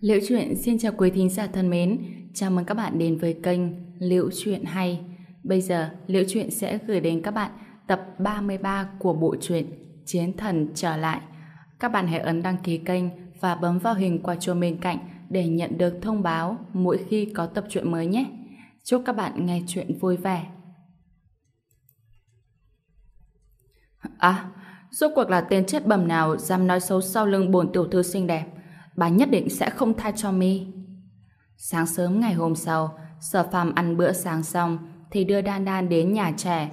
Liễu Chuyện xin chào quý thính giả thân mến, chào mừng các bạn đến với kênh Liễu Chuyện Hay. Bây giờ, Liễu Chuyện sẽ gửi đến các bạn tập 33 của bộ truyện Chiến Thần Trở Lại. Các bạn hãy ấn đăng ký kênh và bấm vào hình quả chuông bên cạnh để nhận được thông báo mỗi khi có tập truyện mới nhé. Chúc các bạn nghe chuyện vui vẻ. À, rốt cuộc là tên chết bầm nào dám nói xấu sau lưng bổn tiểu thư xinh đẹp bà nhất định sẽ không tha cho mi. Sáng sớm ngày hôm sau, Sở Phàm ăn bữa sáng xong thì đưa Đan Đan đến nhà trẻ.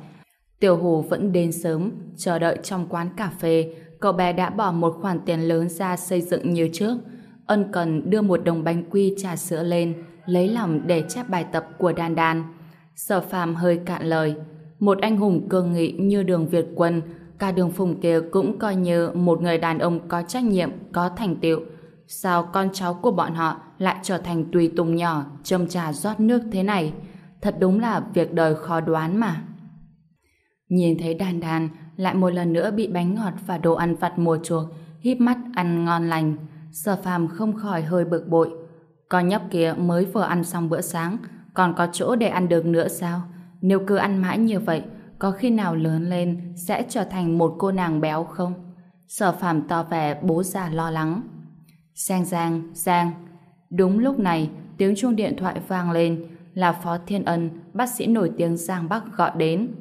Tiểu Hù vẫn đến sớm, chờ đợi trong quán cà phê. Cậu bé đã bỏ một khoản tiền lớn ra xây dựng như trước. Ân cần đưa một đồng bánh quy trà sữa lên, lấy lòng để chép bài tập của Đan Đan. Sở Phàm hơi cạn lời. Một anh hùng cương nghị như đường Việt Quân, cả đường phùng kia cũng coi như một người đàn ông có trách nhiệm, có thành tựu sao con cháu của bọn họ lại trở thành tùy tùng nhỏ, châm trà rót nước thế này. Thật đúng là việc đời khó đoán mà. Nhìn thấy đàn đàn lại một lần nữa bị bánh ngọt và đồ ăn vặt mùa chuộc, híp mắt ăn ngon lành. Sở phàm không khỏi hơi bực bội. Con nhóc kia mới vừa ăn xong bữa sáng, còn có chỗ để ăn được nữa sao? Nếu cứ ăn mãi như vậy, có khi nào lớn lên sẽ trở thành một cô nàng béo không? Sở phàm to vẻ bố già lo lắng. Sang Giang, Giang. Đúng lúc này, tiếng chuông điện thoại vang lên là Phó Thiên Ân, bác sĩ nổi tiếng Giang Bắc gọi đến.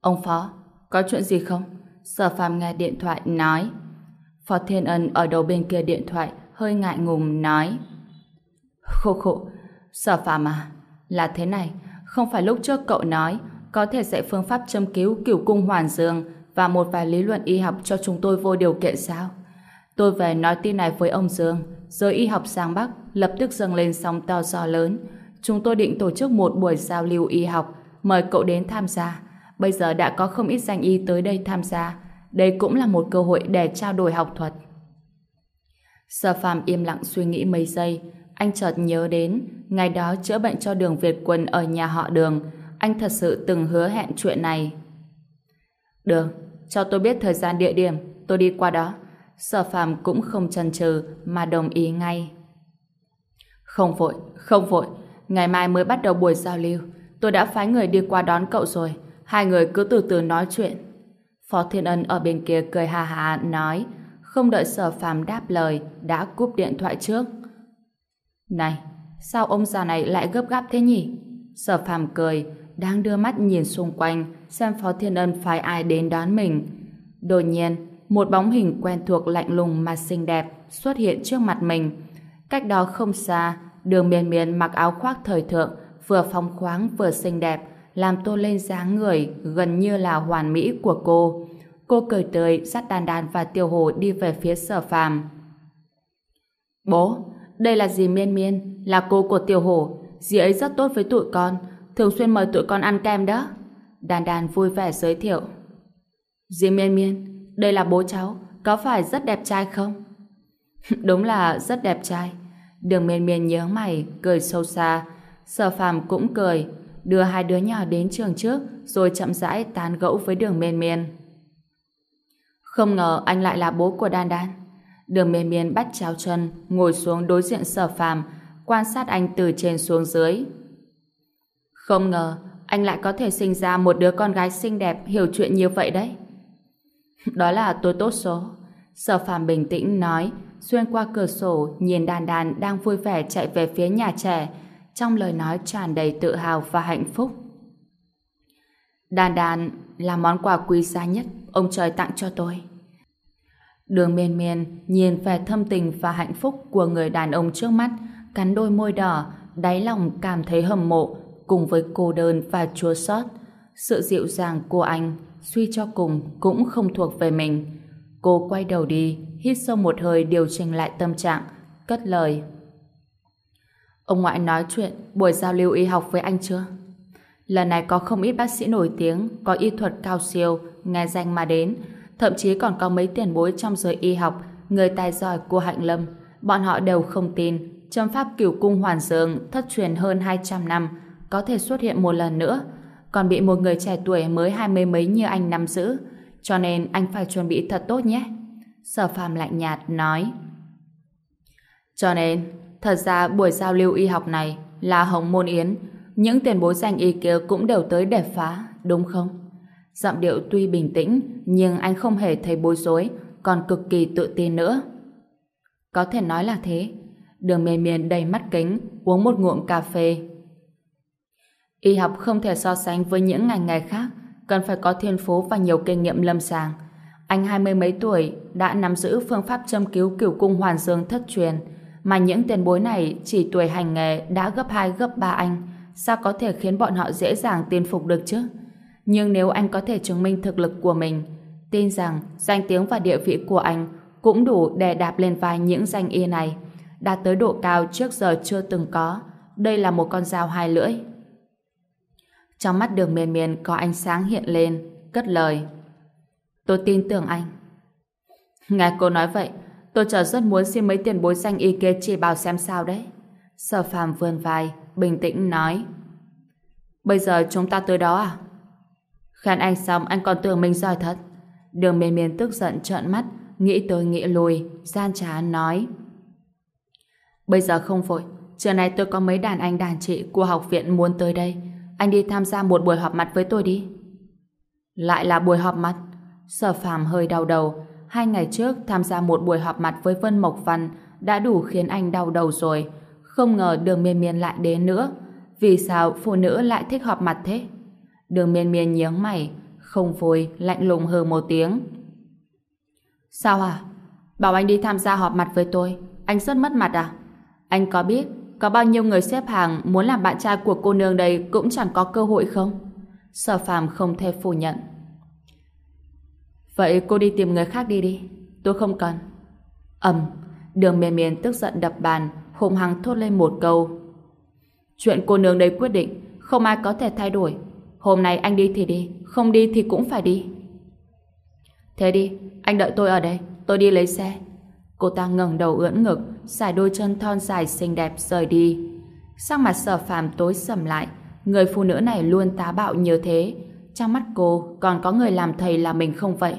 Ông Phó, có chuyện gì không? Sở phàm nghe điện thoại nói. Phó Thiên Ân ở đầu bên kia điện thoại hơi ngại ngùng nói. Khổ khổ, sở phàm à, là thế này, không phải lúc trước cậu nói có thể dạy phương pháp châm cứu cửu cung hoàn dương và một vài lý luận y học cho chúng tôi vô điều kiện sao? Tôi về nói tin này với ông Dương, giới y học sang Bắc lập tức dâng lên sóng to gió lớn. Chúng tôi định tổ chức một buổi giao lưu y học, mời cậu đến tham gia. Bây giờ đã có không ít danh y tới đây tham gia. Đây cũng là một cơ hội để trao đổi học thuật. Sở phàm im lặng suy nghĩ mấy giây. Anh chợt nhớ đến, ngày đó chữa bệnh cho đường Việt Quân ở nhà họ đường. Anh thật sự từng hứa hẹn chuyện này. Được, cho tôi biết thời gian địa điểm, tôi đi qua đó sở phàm cũng không chần chừ mà đồng ý ngay. Không vội, không vội. Ngày mai mới bắt đầu buổi giao lưu. Tôi đã phái người đi qua đón cậu rồi. Hai người cứ từ từ nói chuyện. Phó Thiên Ân ở bên kia cười hà hà nói không đợi sở phàm đáp lời đã cúp điện thoại trước. Này, sao ông già này lại gấp gáp thế nhỉ? Sở phàm cười, đang đưa mắt nhìn xung quanh xem Phó Thiên Ân phái ai đến đón mình. Đột nhiên, một bóng hình quen thuộc lạnh lùng mà xinh đẹp xuất hiện trước mặt mình. Cách đó không xa, đường miền miền mặc áo khoác thời thượng, vừa phong khoáng vừa xinh đẹp, làm tô lên dáng người gần như là hoàn mỹ của cô. Cô cười tươi, dắt đàn đàn và tiêu hồ đi về phía sở phàm. Bố, đây là dì Miên Miên, là cô của tiêu hồ. Dì ấy rất tốt với tụi con, thường xuyên mời tụi con ăn kem đó. Đàn đàn vui vẻ giới thiệu. Dì Miên Miên, đây là bố cháu, có phải rất đẹp trai không? Đúng là rất đẹp trai. Đường miên miên nhớ mày, cười sâu xa. Sở phàm cũng cười, đưa hai đứa nhỏ đến trường trước, rồi chậm rãi tán gẫu với đường miên miên. Không ngờ anh lại là bố của Đan Đan. Đường miên miên bắt chéo chân, ngồi xuống đối diện sở phàm, quan sát anh từ trên xuống dưới. Không ngờ, anh lại có thể sinh ra một đứa con gái xinh đẹp hiểu chuyện như vậy đấy. Đó là tôi tốt số. Sở phàm bình tĩnh nói, xuyên qua cửa sổ nhìn đàn đàn đang vui vẻ chạy về phía nhà trẻ, trong lời nói tràn đầy tự hào và hạnh phúc. Đàn đàn là món quà quý giá nhất ông trời tặng cho tôi. Đường miên miên nhìn vẻ thâm tình và hạnh phúc của người đàn ông trước mắt, cắn đôi môi đỏ, đáy lòng cảm thấy hầm mộ, cùng với cô đơn và chua xót. Sự dịu dàng của anh suy cho cùng cũng không thuộc về mình. Cô quay đầu đi, hít sâu một hơi điều chỉnh lại tâm trạng, cất lời. Ông ngoại nói chuyện buổi giao lưu y học với anh chưa? Lần này có không ít bác sĩ nổi tiếng, có y thuật cao siêu, nghe danh mà đến, thậm chí còn có mấy tiền bối trong giới y học, người tài giỏi của Hạnh Lâm. Bọn họ đều không tin, châm pháp cửu cung hoàn dương thất truyền hơn 200 năm, có thể xuất hiện một lần nữa, còn bị một người trẻ tuổi mới hai mươi mấy như anh nắm giữ, cho nên anh phải chuẩn bị thật tốt nhé. Sở phàm lạnh nhạt nói. Cho nên, thật ra buổi giao lưu y học này là Hồng Môn Yến, những tiền bối danh y kia cũng đều tới để phá, đúng không? Giọng điệu tuy bình tĩnh, nhưng anh không hề thấy bối rối, còn cực kỳ tự tin nữa. Có thể nói là thế. Đường miên miên đầy mắt kính, uống một ngụm cà phê. Y học không thể so sánh với những ngành nghề khác, cần phải có thiên phú và nhiều kinh nghiệm lâm sàng. Anh hai mươi mấy tuổi đã nắm giữ phương pháp châm cứu cửu cung hoàn dương thất truyền, mà những tiền bối này chỉ tuổi hành nghề đã gấp 2 gấp 3 anh, sao có thể khiến bọn họ dễ dàng tin phục được chứ? Nhưng nếu anh có thể chứng minh thực lực của mình, tin rằng danh tiếng và địa vị của anh cũng đủ để đạp lên vai những danh y này, đạt tới độ cao trước giờ chưa từng có. Đây là một con dao hai lưỡi. Trong mắt đường miền miền có ánh sáng hiện lên, cất lời. Tôi tin tưởng anh. Nghe cô nói vậy, tôi chờ rất muốn xin mấy tiền bối danh y kia chỉ bảo xem sao đấy. Sở phàm vươn vai, bình tĩnh nói. Bây giờ chúng ta tới đó à? Khen anh xong anh còn tưởng mình giỏi thật. Đường miền miền tức giận trợn mắt, nghĩ tới nghĩ lùi gian trá nói. Bây giờ không vội, trưa nay tôi có mấy đàn anh đàn chị của học viện muốn tới đây. Anh đi tham gia một buổi họp mặt với tôi đi. Lại là buổi họp mặt? Sở phàm hơi đau đầu. Hai ngày trước tham gia một buổi họp mặt với Vân Mộc Văn đã đủ khiến anh đau đầu rồi. Không ngờ đường miên miên lại đến nữa. Vì sao phụ nữ lại thích họp mặt thế? Đường miên miên nhướng mày, không vui, lạnh lùng hừ một tiếng. Sao à? Bảo anh đi tham gia họp mặt với tôi, anh rất mất mặt à? Anh có biết có bao nhiêu người xếp hàng muốn làm bạn trai của cô nương đây cũng chẳng có cơ hội không? Sở phàm không thể phủ nhận. Vậy cô đi tìm người khác đi đi, tôi không cần. ầm, đường miền miền tức giận đập bàn, hùng hăng thốt lên một câu. Chuyện cô nương đây quyết định, không ai có thể thay đổi. Hôm nay anh đi thì đi, không đi thì cũng phải đi. Thế đi, anh đợi tôi ở đây, tôi đi lấy xe. Cô ta ngẩng đầu ưỡn ngực, xài đôi chân thon dài xinh đẹp rời đi. Sắc mặt sở phàm tối sầm lại, người phụ nữ này luôn tá bạo như thế. Trong mắt cô còn có người làm thầy là mình không vậy.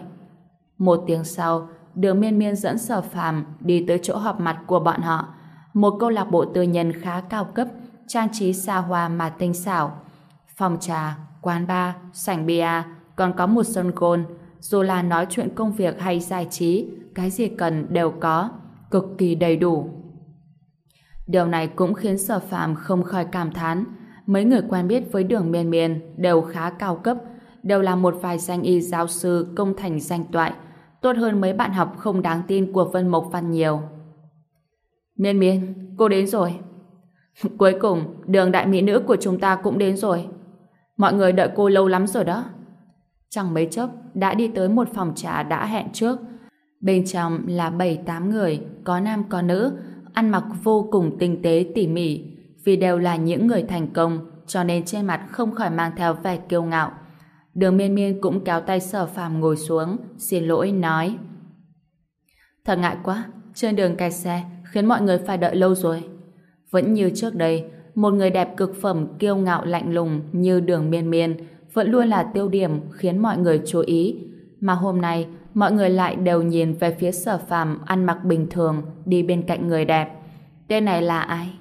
Một tiếng sau, đường miên miên dẫn sở phàm đi tới chỗ họp mặt của bọn họ. Một câu lạc bộ tư nhân khá cao cấp, trang trí xa hoa mà tinh xảo. Phòng trà, quán bar, sảnh bia, còn có một sân gôn. Dù là nói chuyện công việc hay giải trí, cái gì cần đều có, cực kỳ đầy đủ. Điều này cũng khiến sở phạm không khỏi cảm thán. Mấy người quen biết với đường miên miên đều khá cao cấp, đều là một vài danh y giáo sư công thành danh toại, tốt hơn mấy bạn học không đáng tin của Vân Mộc Văn nhiều. Miên miên, cô đến rồi. Cuối cùng, đường đại mỹ nữ của chúng ta cũng đến rồi. Mọi người đợi cô lâu lắm rồi đó. Chẳng mấy chốc, đã đi tới một phòng trà đã hẹn trước, Bên trong là 7-8 người, có nam có nữ, ăn mặc vô cùng tinh tế tỉ mỉ. Vì đều là những người thành công, cho nên trên mặt không khỏi mang theo vẻ kiêu ngạo. Đường miên miên cũng kéo tay sở phàm ngồi xuống, xin lỗi nói. Thật ngại quá, trên đường kẹt xe, khiến mọi người phải đợi lâu rồi. Vẫn như trước đây, một người đẹp cực phẩm kiêu ngạo lạnh lùng như đường miên miên vẫn luôn là tiêu điểm khiến mọi người chú ý. Mà hôm nay, mọi người lại đều nhìn về phía sở phàm ăn mặc bình thường đi bên cạnh người đẹp. Tên này là ai?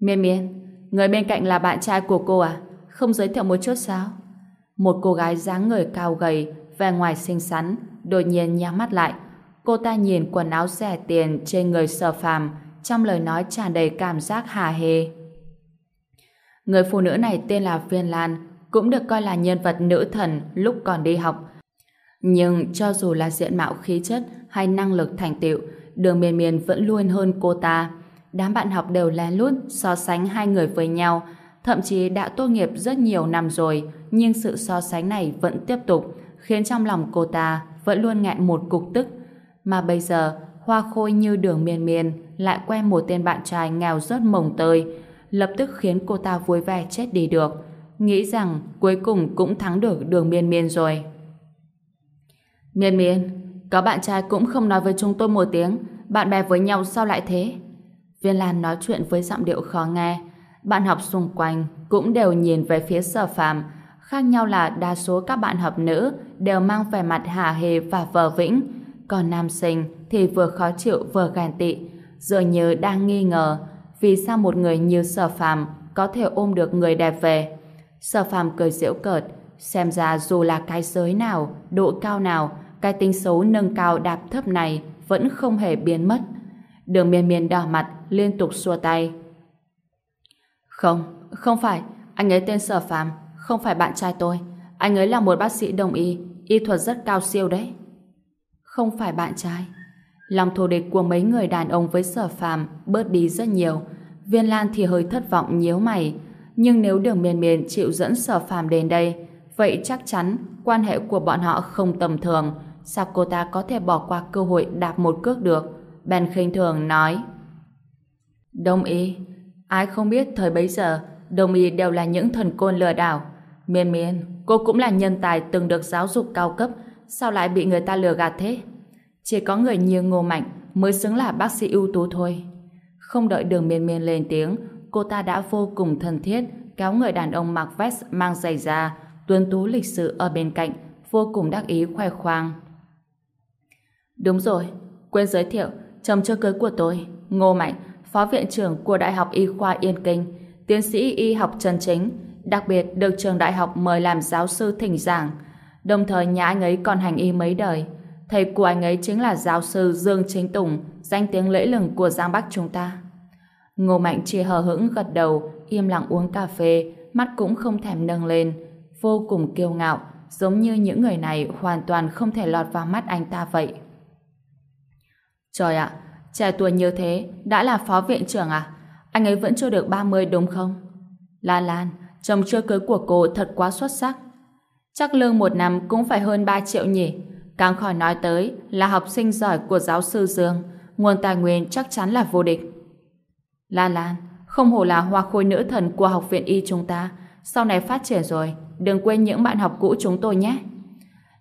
Miên miên, người bên cạnh là bạn trai của cô à? Không giới thiệu một chút sao? Một cô gái dáng người cao gầy, vẻ ngoài xinh xắn, đột nhiên nhắm mắt lại. Cô ta nhìn quần áo rẻ tiền trên người sở phàm, trong lời nói tràn đầy cảm giác hà hê. Người phụ nữ này tên là Viên Lan, cũng được coi là nhân vật nữ thần lúc còn đi học, nhưng cho dù là diện mạo khí chất hay năng lực thành tựu, đường miền miền vẫn luôn hơn cô ta. Đám bạn học đều lén lút so sánh hai người với nhau, thậm chí đã tốt nghiệp rất nhiều năm rồi, nhưng sự so sánh này vẫn tiếp tục, khiến trong lòng cô ta vẫn luôn ngại một cục tức. Mà bây giờ, hoa khôi như đường miền miền lại quen một tên bạn trai nghèo rất mồng tơi, lập tức khiến cô ta vui vẻ chết đi được. Nghĩ rằng cuối cùng cũng thắng được đường miên miên rồi. Miên miên, có bạn trai cũng không nói với chúng tôi một tiếng, bạn bè với nhau sao lại thế? Viên Lan nói chuyện với giọng điệu khó nghe. Bạn học xung quanh cũng đều nhìn về phía sở phàm. Khác nhau là đa số các bạn học nữ đều mang vẻ mặt hả hề và vờ vĩnh. Còn nam sinh thì vừa khó chịu vừa gàn tị. dường như đang nghi ngờ vì sao một người như sở phàm có thể ôm được người đẹp về. Sở phàm cười giễu cợt, xem ra dù là cái giới nào, độ cao nào, cái tính xấu nâng cao đạp thấp này vẫn không hề biến mất. Đường miên miên đỏ mặt, liên tục xua tay. Không, không phải, anh ấy tên sở phàm, không phải bạn trai tôi. Anh ấy là một bác sĩ đồng y, y thuật rất cao siêu đấy. Không phải bạn trai. Lòng thù địch của mấy người đàn ông với sở phàm bớt đi rất nhiều. Viên Lan thì hơi thất vọng nhíu mày. Nhưng nếu đường miên miên chịu dẫn sở phàm đến đây, vậy chắc chắn quan hệ của bọn họ không tầm thường. Sao cô ta có thể bỏ qua cơ hội đạp một cước được? Ben khinh thường nói. Đông y, ai không biết thời bấy giờ, đông y đều là những thần côn lừa đảo. Miên miên, cô cũng là nhân tài từng được giáo dục cao cấp, sao lại bị người ta lừa gạt thế? Chỉ có người như Ngô Mạnh mới xứng là bác sĩ ưu tú thôi. Không đợi đường miên miên lên tiếng, cô ta đã vô cùng thân thiết kéo người đàn ông mặc vest mang giày da tuấn tú lịch sự ở bên cạnh, vô cùng đắc ý khoe khoang. Đúng rồi, quên giới thiệu, chồng chưa cưới của tôi, Ngô Mạnh, phó viện trưởng của Đại học Y khoa Yên Kinh, tiến sĩ y học trần chính, đặc biệt được trường đại học mời làm giáo sư thỉnh giảng. Đồng thời nhà anh ấy còn hành y mấy đời. Thầy của anh ấy chính là giáo sư Dương Chính Tùng, danh tiếng lễ lừng của Giang Bắc chúng ta. Ngô Mạnh chỉ hờ hững gật đầu, im lặng uống cà phê, mắt cũng không thèm nâng lên, vô cùng kiêu ngạo, giống như những người này hoàn toàn không thể lọt vào mắt anh ta vậy. Trời ạ, trẻ tuổi như thế, đã là phó viện trưởng à? Anh ấy vẫn chưa được 30 đúng không? Lan Lan, chồng chưa cưới của cô thật quá xuất sắc. Chắc lương một năm cũng phải hơn 3 triệu nhỉ? Càng khỏi nói tới là học sinh giỏi của giáo sư Dương, nguồn tài nguyên chắc chắn là vô địch. Lan Lan, không hổ là hoa khôi nữ thần của học viện y chúng ta, sau này phát triển rồi, đừng quên những bạn học cũ chúng tôi nhé.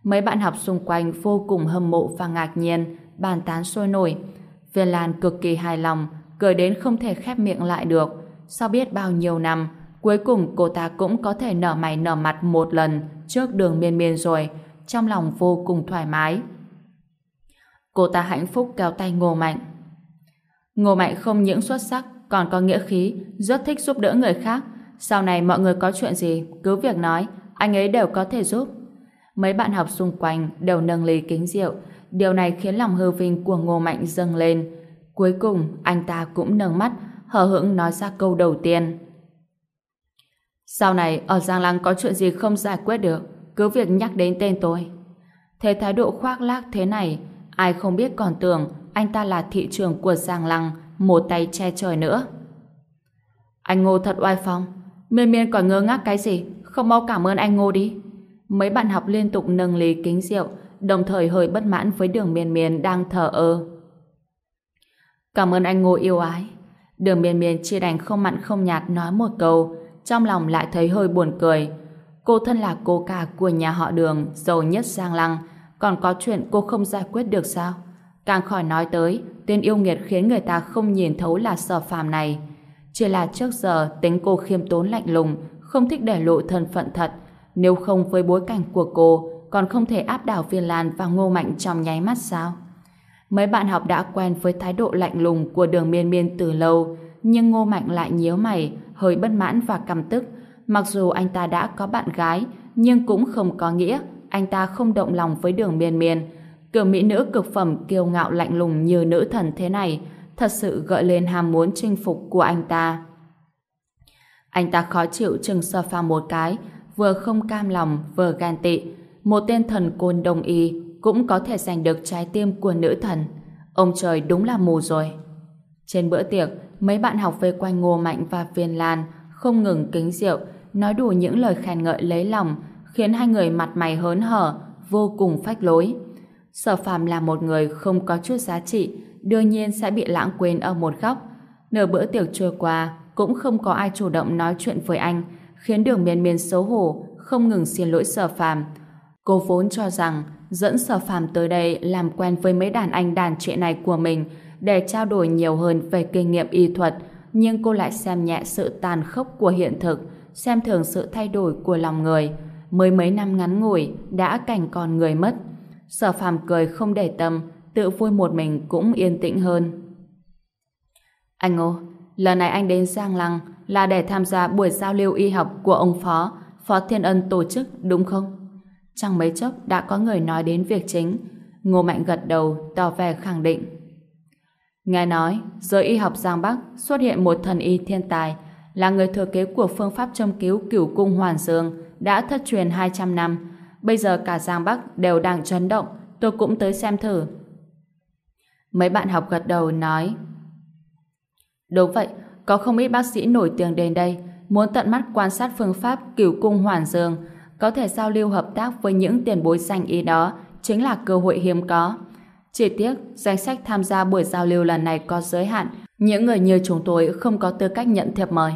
Mấy bạn học xung quanh vô cùng hâm mộ và ngạc nhiên, bàn tán sôi nổi. Viên Lan cực kỳ hài lòng, cười đến không thể khép miệng lại được. Sau biết bao nhiêu năm, cuối cùng cô ta cũng có thể nở mày nở mặt một lần trước đường miên miên rồi, trong lòng vô cùng thoải mái. Cô ta hạnh phúc kéo tay Ngô Mạnh. Ngô Mạnh không những xuất sắc, còn có nghĩa khí, rất thích giúp đỡ người khác. Sau này mọi người có chuyện gì, cứ việc nói, anh ấy đều có thể giúp. Mấy bạn học xung quanh đều nâng ly kính rượu, điều này khiến lòng hư vinh của Ngô Mạnh dâng lên. Cuối cùng, anh ta cũng nâng mắt, hờ hững nói ra câu đầu tiên. Sau này, ở Giang Lăng có chuyện gì không giải quyết được, cứ việc nhắc đến tên tôi. Thế thái độ khoác lác thế này, ai không biết còn tưởng anh ta là thị trường của Giang Lăng, một tay che trời nữa. Anh Ngô thật oai phong, miên miên còn ngơ ngác cái gì, không mau cảm ơn anh Ngô đi. Mấy bạn học liên tục nâng ly kính rượu, đồng thời hơi bất mãn với đường miên miên đang thở ơ. Cảm ơn anh Ngô yêu ái. Đường miên miên chia đành không mặn không nhạt nói một câu, trong lòng lại thấy hơi buồn cười. Cô thân là cô cả của nhà họ đường, giàu nhất Giang Lăng, còn có chuyện cô không giải quyết được sao? Càng khỏi nói tới, tên yêu nghiệt khiến người ta không nhìn thấu là sở phàm này. Chỉ là trước giờ tính cô khiêm tốn lạnh lùng, không thích để lộ thân phận thật. Nếu không với bối cảnh của cô, còn không thể áp đảo Viên Lan và Ngô Mạnh trong nháy mắt sao? Mấy bạn học đã quen với thái độ lạnh lùng của đường miên miên từ lâu, nhưng Ngô Mạnh lại nhíu mày, hơi bất mãn và căm tức. Mặc dù anh ta đã có bạn gái, nhưng cũng không có nghĩa anh ta không động lòng với đường miên miên. Kiểu mỹ nữ cực phẩm kiêu ngạo lạnh lùng như nữ thần thế này thật sự gợi lên ham muốn chinh phục của anh ta. Anh ta khó chịu chừng sofa một cái, vừa không cam lòng, vừa ghen tị. Một tên thần côn đồng y cũng có thể giành được trái tim của nữ thần. Ông trời đúng là mù rồi. Trên bữa tiệc, mấy bạn học về quanh Ngô Mạnh và Viên Lan không ngừng kính rượu, nói đủ những lời khen ngợi lấy lòng, khiến hai người mặt mày hớn hở, vô cùng phách lối. Sở phàm là một người không có chút giá trị, đương nhiên sẽ bị lãng quên ở một góc. Nửa bữa tiệc trôi qua, cũng không có ai chủ động nói chuyện với anh, khiến đường miên miên xấu hổ, không ngừng xin lỗi sở phàm. Cô vốn cho rằng dẫn sở phàm tới đây làm quen với mấy đàn anh đàn trẻ này của mình để trao đổi nhiều hơn về kinh nghiệm y thuật, nhưng cô lại xem nhẹ sự tàn khốc của hiện thực, xem thường sự thay đổi của lòng người. Mới mấy năm ngắn ngủi đã cảnh còn người mất. Sở phàm cười không để tâm, tự vui một mình cũng yên tĩnh hơn. Anh Ngô, lần này anh đến Giang Lăng là để tham gia buổi giao lưu y học của ông Phó, Phó Thiên Ân tổ chức, đúng không? Chẳng mấy chốc đã có người nói đến việc chính. Ngô Mạnh gật đầu, tỏ vẻ khẳng định. Nghe nói, giới y học Giang Bắc xuất hiện một thần y thiên tài, là người thừa kế của phương pháp châm cứu cửu cung hoàn dương, đã thất truyền 200 năm. Bây giờ cả Giang Bắc đều đang chấn động, tôi cũng tới xem thử. Mấy bạn học gật đầu nói Đúng vậy, có không ít bác sĩ nổi tiếng đến đây, muốn tận mắt quan sát phương pháp cửu cung hoàn dương, có thể giao lưu hợp tác với những tiền bối danh y đó, chính là cơ hội hiếm có. Chỉ tiếc, danh sách tham gia buổi giao lưu lần này có giới hạn, những người như chúng tôi không có tư cách nhận thiệp mời.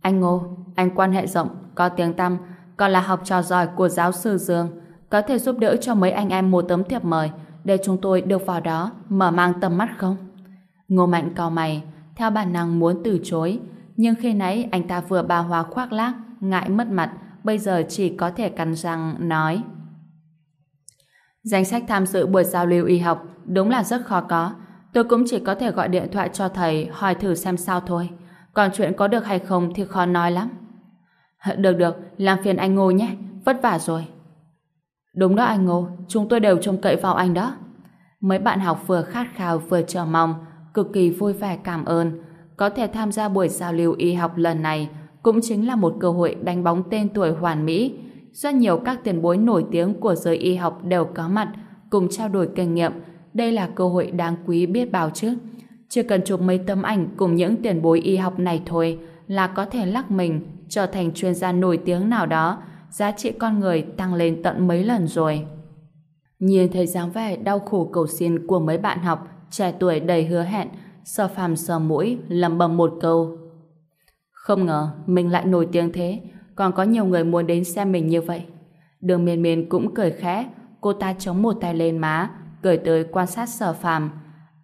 Anh Ngô, anh quan hệ rộng, có tiếng tăm, còn là học trò giỏi của giáo sư Dương, có thể giúp đỡ cho mấy anh em một tấm thiệp mời để chúng tôi được vào đó mở mang tầm mắt không? Ngô Mạnh cau mày, theo bản năng muốn từ chối, nhưng khi nãy anh ta vừa bà hòa khoác lác, ngại mất mặt, bây giờ chỉ có thể cắn răng nói. Danh sách tham dự buổi giao lưu y học đúng là rất khó có. Tôi cũng chỉ có thể gọi điện thoại cho thầy hỏi thử xem sao thôi. Còn chuyện có được hay không thì khó nói lắm. Được được, làm phiền anh Ngô nhé, vất vả rồi. Đúng đó anh Ngô, chúng tôi đều trông cậy vào anh đó. Mấy bạn học vừa khát khao vừa chờ mong, cực kỳ vui vẻ cảm ơn. Có thể tham gia buổi giao lưu y học lần này cũng chính là một cơ hội đánh bóng tên tuổi hoàn mỹ. Rất nhiều các tiền bối nổi tiếng của giới y học đều có mặt, cùng trao đổi kinh nghiệm. Đây là cơ hội đáng quý biết bao chứ. Chỉ cần chụp mấy tấm ảnh cùng những tiền bối y học này thôi là có thể lắc mình trở thành chuyên gia nổi tiếng nào đó, giá trị con người tăng lên tận mấy lần rồi. Nhìn thấy dáng vẻ đau khổ cầu xin của mấy bạn học, trẻ tuổi đầy hứa hẹn, sờ phàm sờ mũi, lầm bầm một câu. Không ngờ mình lại nổi tiếng thế, còn có nhiều người muốn đến xem mình như vậy. Đường miền miền cũng cười khẽ, cô ta chống một tay lên má, cười tới quan sát sở phàm.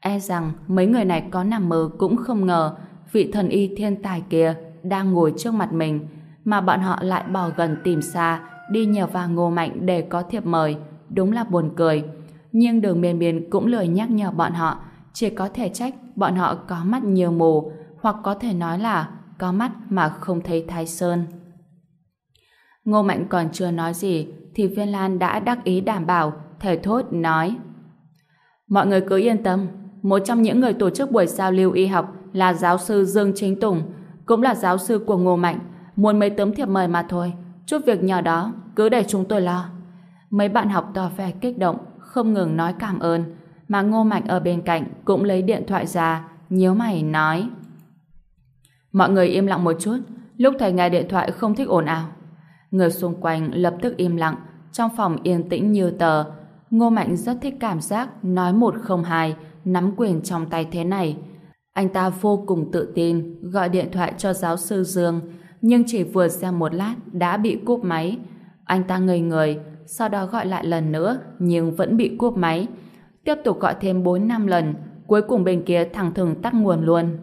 E rằng mấy người này có nằm mơ cũng không ngờ vị thần y thiên tài kia đang ngồi trước mặt mình, mà bọn họ lại bỏ gần tìm xa, đi nhờ vào ngô mạnh để có thiệp mời. Đúng là buồn cười. Nhưng đường miền miền cũng lười nhắc nhở bọn họ, chỉ có thể trách bọn họ có mắt nhiều mù, hoặc có thể nói là có mắt mà không thấy Thái Sơn. Ngô Mạnh còn chưa nói gì thì Viên Lan đã đắc ý đảm bảo, thầy thốt nói Mọi người cứ yên tâm, một trong những người tổ chức buổi giao lưu y học là giáo sư Dương Chính Tùng, cũng là giáo sư của Ngô Mạnh, muốn mấy tấm thiệp mời mà thôi, chút việc nhỏ đó, cứ để chúng tôi lo. Mấy bạn học tỏ vẻ kích động, không ngừng nói cảm ơn, mà Ngô Mạnh ở bên cạnh cũng lấy điện thoại ra, nhíu mày nói Mọi người im lặng một chút, lúc thầy nghe điện thoại không thích ồn ào. Người xung quanh lập tức im lặng, trong phòng yên tĩnh như tờ. Ngô Mạnh rất thích cảm giác nói một không hai, nắm quyền trong tay thế này. Anh ta vô cùng tự tin, gọi điện thoại cho giáo sư Dương, nhưng chỉ vừa xem một lát đã bị cúp máy. Anh ta ngây người, sau đó gọi lại lần nữa, nhưng vẫn bị cúp máy. Tiếp tục gọi thêm 4 năm lần, cuối cùng bên kia thẳng thừng tắt nguồn luôn.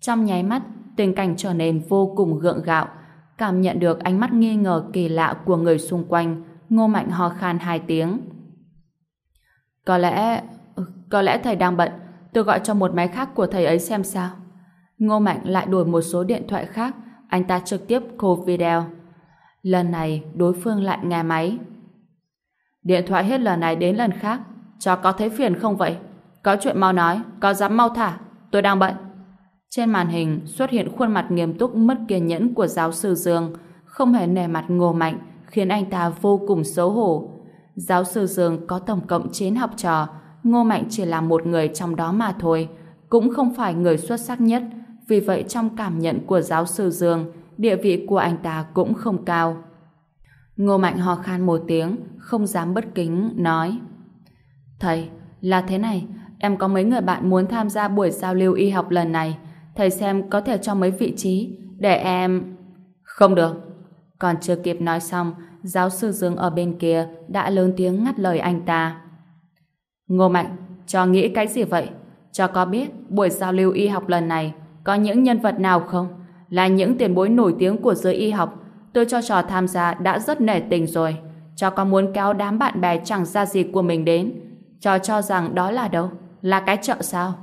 Trong nháy mắt, tình cảnh trở nên vô cùng gượng gạo. Cảm nhận được ánh mắt nghi ngờ kỳ lạ của người xung quanh, Ngô Mạnh ho khan hai tiếng. Có lẽ... Ừ, có lẽ thầy đang bận. Tôi gọi cho một máy khác của thầy ấy xem sao. Ngô Mạnh lại đổi một số điện thoại khác, anh ta trực tiếp call video. Lần này, đối phương lại nghe máy. Điện thoại hết lần này đến lần khác, cho có thấy phiền không vậy? Có chuyện mau nói, có dám mau thả, tôi đang bận. Trên màn hình xuất hiện khuôn mặt nghiêm túc mất kiên nhẫn của giáo sư Dương, không hề nề mặt ngô mạnh, khiến anh ta vô cùng xấu hổ. Giáo sư Dương có tổng cộng 9 học trò, Ngô Mạnh chỉ là một người trong đó mà thôi, cũng không phải người xuất sắc nhất, vì vậy trong cảm nhận của giáo sư Dương, địa vị của anh ta cũng không cao. Ngô Mạnh ho khan một tiếng, không dám bất kính, nói Thầy, là thế này, em có mấy người bạn muốn tham gia buổi giao lưu y học lần này, thầy xem có thể cho mấy vị trí để em... Không được. Còn chưa kịp nói xong, giáo sư Dương ở bên kia đã lớn tiếng ngắt lời anh ta. Ngô Mạnh, cho nghĩ cái gì vậy? Cho có biết buổi giao lưu y học lần này có những nhân vật nào không? Là những tiền bối nổi tiếng của giới y học. Tôi cho trò tham gia đã rất nể tình rồi. Cho có muốn kéo đám bạn bè chẳng ra gì của mình đến. Cho cho rằng đó là đâu? Là cái chợ sao?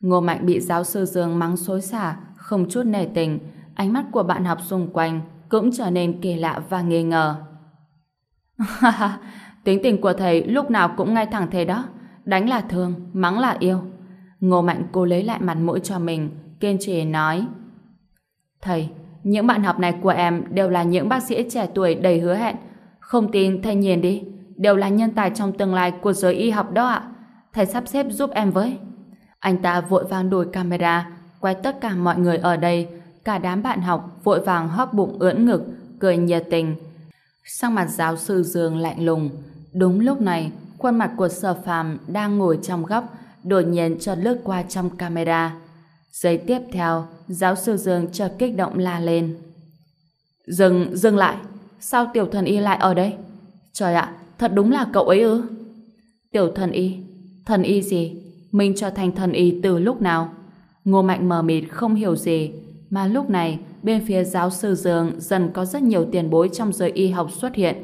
Ngô Mạnh bị giáo sư Dương mắng xối xả, không chút nể tình, ánh mắt của bạn học xung quanh cũng trở nên kỳ lạ và nghi ngờ. Tính tình của thầy lúc nào cũng ngay thẳng thế đó, đánh là thương, mắng là yêu. Ngô Mạnh cố lấy lại mặt mũi cho mình, kiên trì nói. Thầy, những bạn học này của em đều là những bác sĩ trẻ tuổi đầy hứa hẹn. Không tin thầy nhìn đi, đều là nhân tài trong tương lai của giới y học đó ạ. Thầy sắp xếp giúp em với. Anh ta vội vàng đổi camera, quay tất cả mọi người ở đây, cả đám bạn học vội vàng hóp bụng ưỡn ngực, cười nhiệt tình. Sang mặt giáo sư Dương lạnh lùng. Đúng lúc này, khuôn mặt của sở phàm đang ngồi trong góc, đột nhiên chợt lướt qua trong camera. Giây tiếp theo, giáo sư Dương chợt kích động la lên. Dừng, dừng lại. Sao tiểu thần y lại ở đây? Trời ạ, thật đúng là cậu ấy ư? Tiểu thần y? Thần y gì? Mình trở thành thần y từ lúc nào? Ngô Mạnh mờ mịt không hiểu gì. Mà lúc này, bên phía giáo sư Dương dần có rất nhiều tiền bối trong giới y học xuất hiện.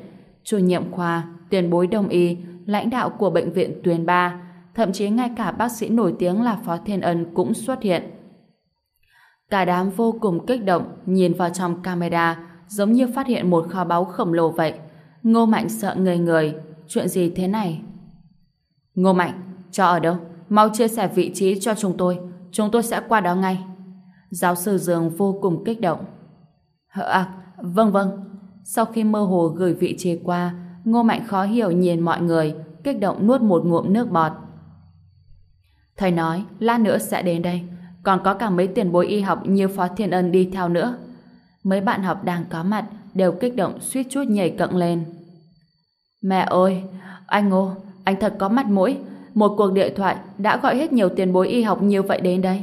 Chủ nhiệm khoa, tiền bối đông y, lãnh đạo của bệnh viện tuyến Ba, thậm chí ngay cả bác sĩ nổi tiếng là Phó Thiên Ân cũng xuất hiện. Cả đám vô cùng kích động nhìn vào trong camera giống như phát hiện một kho báu khổng lồ vậy. Ngô Mạnh sợ người người. Chuyện gì thế này? Ngô Mạnh, cho ở đâu? Mau chia sẻ vị trí cho chúng tôi. Chúng tôi sẽ qua đó ngay. Giáo sư Dương vô cùng kích động. À, vâng vâng. Sau khi mơ hồ gửi vị trí qua, Ngô Mạnh khó hiểu nhìn mọi người, kích động nuốt một ngụm nước bọt. Thầy nói, lát nữa sẽ đến đây. Còn có cả mấy tiền bối y học như Phó Thiên Ân đi theo nữa. Mấy bạn học đang có mặt đều kích động suýt chút nhảy cận lên. Mẹ ơi, anh Ngô, anh thật có mặt mũi. Một cuộc điện thoại đã gọi hết nhiều tiền bối y học như vậy đến đây.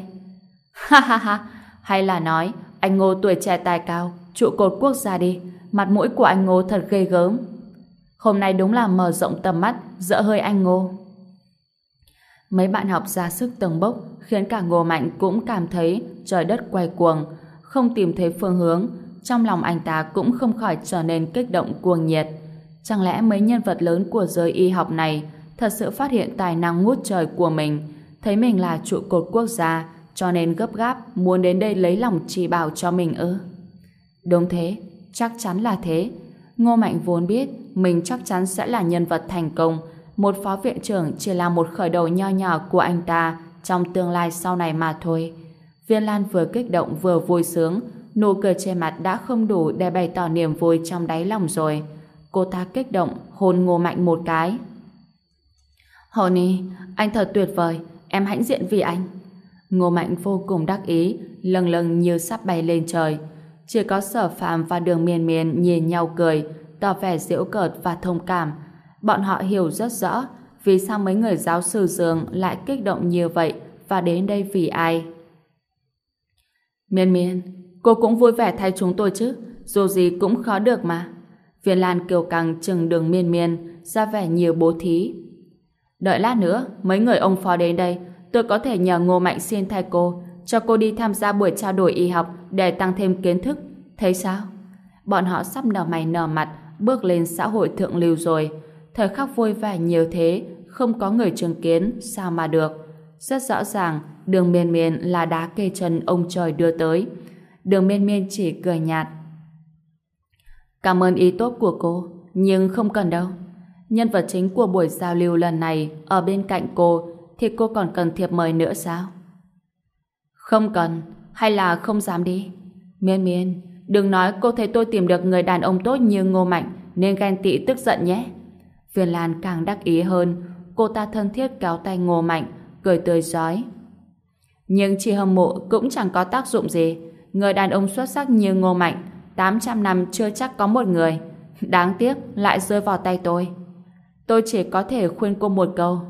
Ha ha ha, hay là nói anh Ngô tuổi trẻ tài cao, trụ cột quốc gia đi. Mặt mũi của anh Ngô thật ghê gớm. Hôm nay đúng là mở rộng tầm mắt, dỡ hơi anh Ngô. Mấy bạn học ra sức tầng bốc khiến cả Ngô Mạnh cũng cảm thấy trời đất quay cuồng, không tìm thấy phương hướng. Trong lòng anh ta cũng không khỏi trở nên kích động cuồng nhiệt. Chẳng lẽ mấy nhân vật lớn của giới y học này thật sự phát hiện tài năng ngút trời của mình, thấy mình là trụ cột quốc gia, cho nên gấp gáp muốn đến đây lấy lòng chỉ bảo cho mình ư? Đúng thế, chắc chắn là thế. Ngô Mạnh vốn biết mình chắc chắn sẽ là nhân vật thành công, một phó viện trưởng chỉ là một khởi đầu nho nhỏ của anh ta trong tương lai sau này mà thôi. Viên Lan vừa kích động vừa vui sướng, nụ cười trên mặt đã không đủ để bày tỏ niềm vui trong đáy lòng rồi. Cô ta kích động, hôn Ngô Mạnh một cái. Honey, anh thật tuyệt vời, em hãnh diện vì anh. Ngô Mạnh vô cùng đắc ý, lâng lâng như sắp bay lên trời. Chỉ có sở phạm và đường miền miền nhìn nhau cười, tỏ vẻ giễu cợt và thông cảm. Bọn họ hiểu rất rõ vì sao mấy người giáo sư Dương lại kích động như vậy và đến đây vì ai. Miên miên, cô cũng vui vẻ thay chúng tôi chứ, dù gì cũng khó được mà. Viên Lan kiều căng chừng đường miên miên, ra vẻ nhiều bố thí. Đợi lát nữa, mấy người ông phó đến đây, tôi có thể nhờ Ngô Mạnh xin thay cô, cho cô đi tham gia buổi trao đổi y học để tăng thêm kiến thức. Thấy sao? Bọn họ sắp nở mày nở mặt, bước lên xã hội thượng lưu rồi. Thời khắc vui vẻ nhiều thế, không có người chứng kiến, sao mà được. Rất rõ ràng, đường miên miên là đá kê chân ông trời đưa tới. Đường miên miên chỉ cười nhạt. Cảm ơn ý tốt của cô, nhưng không cần đâu. Nhân vật chính của buổi giao lưu lần này ở bên cạnh cô thì cô còn cần thiệp mời nữa sao? Không cần, hay là không dám đi? Miên miên, đừng nói cô thấy tôi tìm được người đàn ông tốt như Ngô Mạnh nên ghen tị tức giận nhé. Viên Lan càng đắc ý hơn, cô ta thân thiết kéo tay Ngô Mạnh, cười tươi giói. Nhưng chỉ hâm mộ cũng chẳng có tác dụng gì. Người đàn ông xuất sắc như Ngô Mạnh, 800 năm chưa chắc có một người. Đáng tiếc lại rơi vào tay tôi. Tôi chỉ có thể khuyên cô một câu.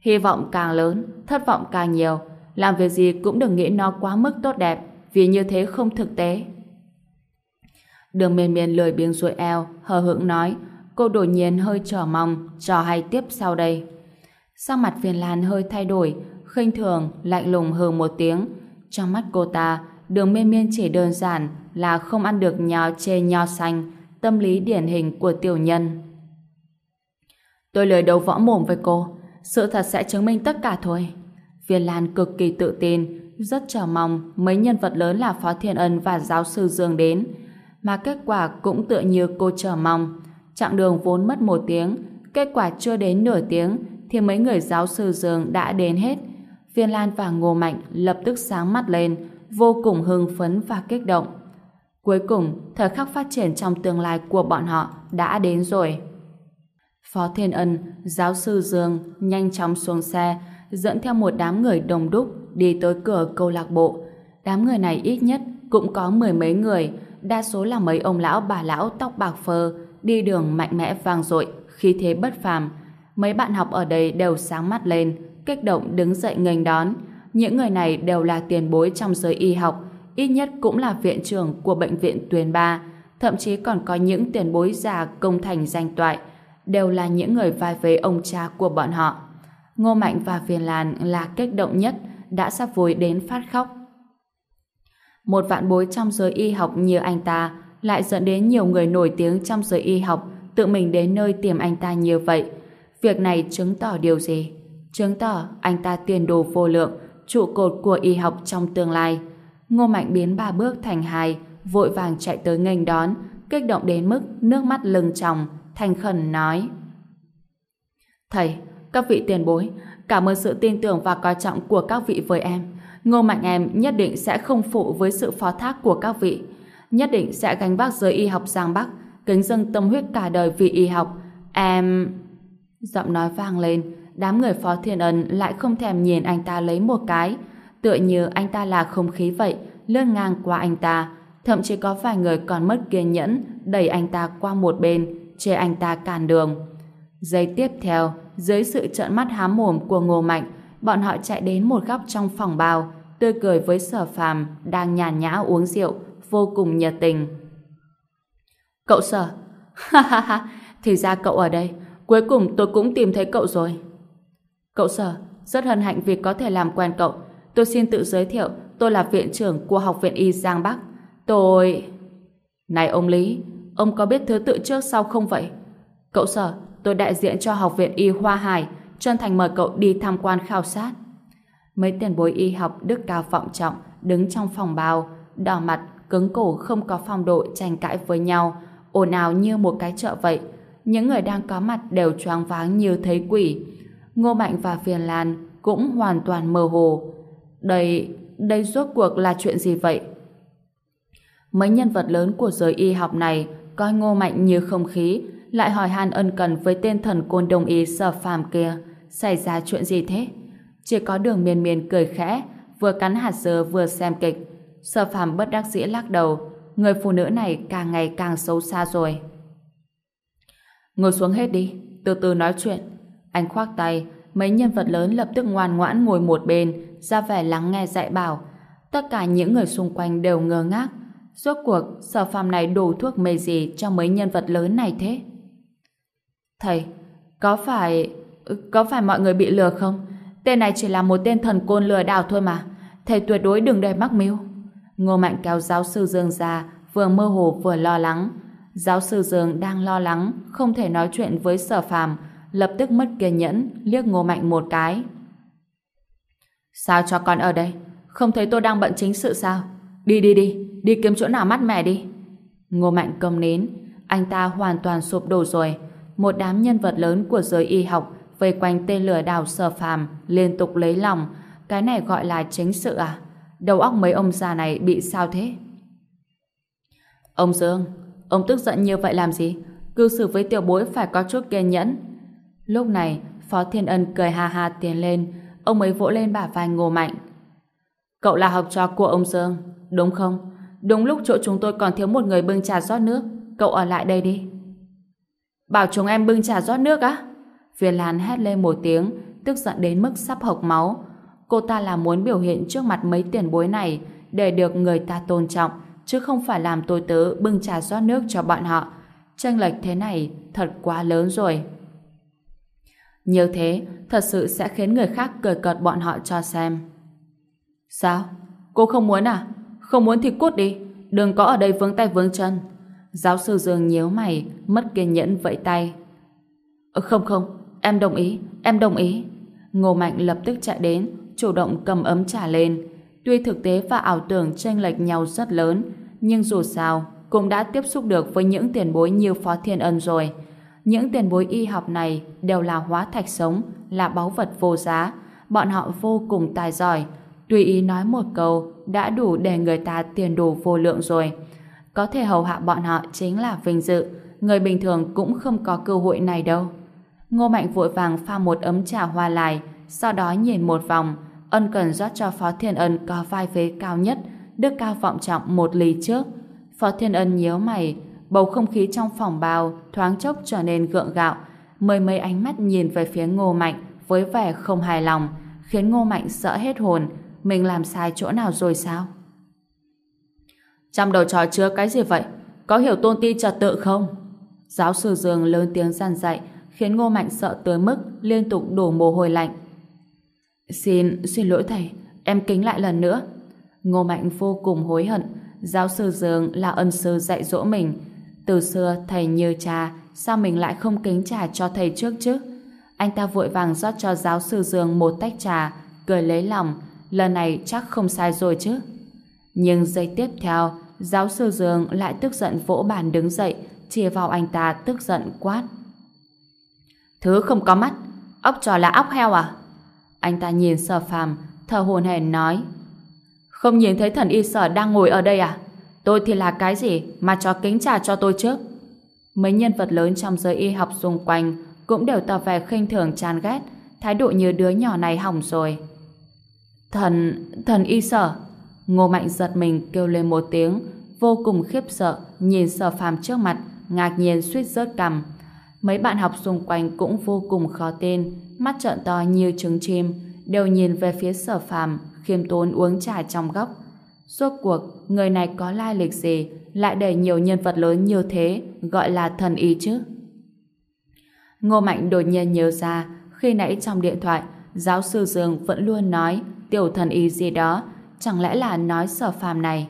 Hy vọng càng lớn, thất vọng càng nhiều. Làm việc gì cũng đừng nghĩ nó quá mức tốt đẹp, vì như thế không thực tế. Đường miền miền lười biếng ruồi eo, hờ hững nói, cô đột nhiên hơi chờ mong, trò hay tiếp sau đây. Sau mặt phiền lan hơi thay đổi, khinh thường, lạnh lùng hừ một tiếng. Trong mắt cô ta, đường miên miên chỉ đơn giản là không ăn được nho chê nho xanh, tâm lý điển hình của tiểu nhân. Tôi lười đầu võ mồm với cô, sự thật sẽ chứng minh tất cả thôi. Viên Lan cực kỳ tự tin, rất chờ mong mấy nhân vật lớn là Phó Thiên Ân và giáo sư Dương đến. Mà kết quả cũng tựa như cô chờ mong. Chặng đường vốn mất một tiếng, kết quả chưa đến nửa tiếng thì mấy người giáo sư Dương đã đến hết. Viên Lan và Ngô Mạnh lập tức sáng mắt lên, vô cùng hưng phấn và kích động. Cuối cùng, thời khắc phát triển trong tương lai của bọn họ đã đến rồi. Phó Thiên Ân, giáo sư Dương nhanh chóng xuống xe, dẫn theo một đám người đồng đúc đi tới cửa câu lạc bộ. Đám người này ít nhất cũng có mười mấy người, đa số là mấy ông lão bà lão tóc bạc phơ, đi đường mạnh mẽ vang dội, khí thế bất phàm. Mấy bạn học ở đây đều sáng mắt lên, kích động đứng dậy nghênh đón. Những người này đều là tiền bối trong giới y học, ít nhất cũng là viện trưởng của bệnh viện tuyến Ba, thậm chí còn có những tiền bối già công thành danh toại, đều là những người vai vế ông cha của bọn họ. Ngô Mạnh và Viền Lan là kích động nhất, đã sắp vui đến phát khóc. Một vạn bối trong giới y học như anh ta lại dẫn đến nhiều người nổi tiếng trong giới y học tự mình đến nơi tìm anh ta như vậy. Việc này chứng tỏ điều gì? Chứng tỏ anh ta tiền đồ vô lượng, trụ cột của y học trong tương lai. Ngô Mạnh biến ba bước thành hai, vội vàng chạy tới nghênh đón, kích động đến mức nước mắt lưng tròng, thành khẩn nói. Thầy, các vị tiền bối, cảm ơn sự tin tưởng và coi trọng của các vị với em. Ngô Mạnh em nhất định sẽ không phụ với sự phó thác của các vị. Nhất định sẽ gánh vác giới y học Giang Bắc, kính dâng tâm huyết cả đời vì y học. Em... Giọng nói vang lên, đám người phó thiên ân lại không thèm nhìn anh ta lấy một cái. Tựa như anh ta là không khí vậy, lướt ngang qua anh ta. Thậm chí có vài người còn mất kiên nhẫn, đẩy anh ta qua một bên, chê anh ta cản đường. Giây tiếp theo, dưới sự trợn mắt hám mồm của Ngô Mạnh, bọn họ chạy đến một góc trong phòng bao, tươi cười với sở phàm đang nhàn nhã uống rượu, vô cùng nhiệt tình. Cậu sở, ha ha ha, thì ra cậu ở đây, cuối cùng tôi cũng tìm thấy cậu rồi. Cậu sở, rất hân hạnh vì có thể làm quen cậu. Tôi xin tự giới thiệu, tôi là viện trưởng của Học viện Y Giang Bắc. Tôi... Này ông Lý, ông có biết thứ tự trước sau không vậy? Cậu sở, tôi đại diện cho Học viện Y Hoa Hải, chân thành mời cậu đi tham quan khảo sát. Mấy tiền bối y học đức cao vọng trọng đứng trong phòng bao, đỏ mặt, cứng cổ không có phong độ tranh cãi với nhau, ồn ào như một cái chợ vậy. Những người đang có mặt đều choáng váng như thấy quỷ. Ngô Mạnh và Phiền Lan cũng hoàn toàn mơ hồ. Đây, đây rốt cuộc là chuyện gì vậy? Mấy nhân vật lớn của giới y học này coi Ngô Mạnh như không khí, lại hỏi han ân cần với tên thần côn đồng ý sở phàm kia. Xảy ra chuyện gì thế? Chỉ có đường miền miền cười khẽ, vừa cắn hạt dưa vừa xem kịch. Sở phàm bất đắc dĩ lắc đầu. Người phụ nữ này càng ngày càng xấu xa rồi. Ngồi xuống hết đi, từ từ nói chuyện. Anh khoác tay, mấy nhân vật lớn lập tức ngoan ngoãn ngồi một bên, ra vẻ lắng nghe dạy bảo. Tất cả những người xung quanh đều ngơ ngác. Rốt cuộc, sở phàm này đổ thuốc mê gì cho mấy nhân vật lớn này thế? Thầy, có phải... có phải mọi người bị lừa không? Tên này chỉ là một tên thần côn lừa đảo thôi mà. Thầy tuyệt đối đừng để mắc mưu. Ngô Mạnh kéo giáo sư Dương ra, vừa mơ hồ vừa lo lắng. Giáo sư Dương đang lo lắng, không thể nói chuyện với sở phàm, lập tức mất kiên nhẫn, liếc Ngô Mạnh một cái. Sao cho con ở đây? Không thấy tôi đang bận chính sự sao? Đi đi đi, đi kiếm chỗ nào mát mẻ đi. Ngô Mạnh cầm nến, anh ta hoàn toàn sụp đổ rồi. Một đám nhân vật lớn của giới y học vây quanh tên lừa đảo sở phàm liên tục lấy lòng. Cái này gọi là chính sự à? Đầu óc mấy ông già này bị sao thế? Ông Dương, ông tức giận như vậy làm gì? Cư xử với tiểu bối phải có chút kiên nhẫn. Lúc này, Phó Thiên Ân cười ha ha tiến lên, ông ấy vỗ lên bả vai Ngô Mạnh. Cậu là học trò của ông Dương, đúng không? Đúng lúc chỗ chúng tôi còn thiếu một người bưng trà rót nước, cậu ở lại đây đi. Bảo chúng em bưng trà rót nước á? Viên Lan hét lên một tiếng, tức giận đến mức sắp hộc máu. Cô ta là muốn biểu hiện trước mặt mấy tiền bối này để được người ta tôn trọng, chứ không phải làm tôi tớ bưng trà rót nước cho bọn họ. Tranh lệch thế này thật quá lớn rồi. Như thế, thật sự sẽ khiến người khác cười cợt bọn họ cho xem. Sao? Cô không muốn à? Không muốn thì cút đi. Đừng có ở đây vướng tay vướng chân. Giáo sư Dương nhíu mày, mất kiên nhẫn vẫy tay. Ờ, không không, em đồng ý, em đồng ý. Ngô Mạnh lập tức chạy đến, chủ động cầm ấm trà lên. Tuy thực tế và ảo tưởng chênh lệch nhau rất lớn, nhưng dù sao cũng đã tiếp xúc được với những tiền bối như Phó Thiên Ân rồi. Những tiền bối y học này đều là hóa thạch sống, là báu vật vô giá. Bọn họ vô cùng tài giỏi. Tùy ý nói một câu đã đủ để người ta tiền đồ vô lượng rồi. Có thể hầu hạ bọn họ chính là vinh dự. Người bình thường cũng không có cơ hội này đâu. Ngô Mạnh vội vàng pha một ấm trà hoa lại, sau đó nhìn một vòng, ân cần rót cho Phó Thiên Ân có vai vế cao nhất, đức cao vọng trọng một ly trước. Phó Thiên Ân nhíu mày, bầu không khí trong phòng bao thoáng chốc trở nên gượng gạo, mười mấy ánh mắt nhìn về phía Ngô Mạnh với vẻ không hài lòng, khiến Ngô Mạnh sợ hết hồn, mình làm sai chỗ nào rồi sao? Trong đầu trò chứa cái gì vậy? Có hiểu tôn ti trật tự không? Giáo sư Dương lớn tiếng gian dạy, khiến Ngô Mạnh sợ tới mức liên tục đổ mồ hôi lạnh. Xin, xin lỗi thầy, em kính lại lần nữa. Ngô Mạnh vô cùng hối hận, giáo sư Dương là ân sư dạy dỗ mình. Từ xưa thầy như cha, sao mình lại không kính trà cho thầy trước chứ? Anh ta vội vàng rót cho giáo sư Dương một tách trà, cười lấy lòng, lần này chắc không sai rồi chứ. Nhưng giây tiếp theo, giáo sư Dương lại tức giận vỗ bàn đứng dậy, chia vào anh ta tức giận quát. Thứ không có mắt, ốc trò là ốc heo à? Anh ta nhìn sở phàm, thở hồn hển nói. Không nhìn thấy thần y sở đang ngồi ở đây à? Tôi thì là cái gì mà cho kính trà cho tôi trước? Mấy nhân vật lớn trong giới y học xung quanh cũng đều tỏ vẻ khinh thường chán ghét, thái độ như đứa nhỏ này hỏng rồi. Thần, thần y sở. Ngô Mạnh giật mình kêu lên một tiếng, vô cùng khiếp sợ, nhìn sở phàm trước mặt, ngạc nhiên suýt rớt cằm. Mấy bạn học xung quanh cũng vô cùng khó tin, mắt trợn to như trứng chim, đều nhìn về phía sở phàm, khiêm tốn uống trà trong góc. Suốt cuộc, người này có lai lịch gì, lại để nhiều nhân vật lớn như thế, gọi là thần y chứ? Ngô Mạnh đột nhiên nhớ ra, khi nãy trong điện thoại, giáo sư Dương vẫn luôn nói tiểu thần y gì đó, chẳng lẽ là nói sở phàm này?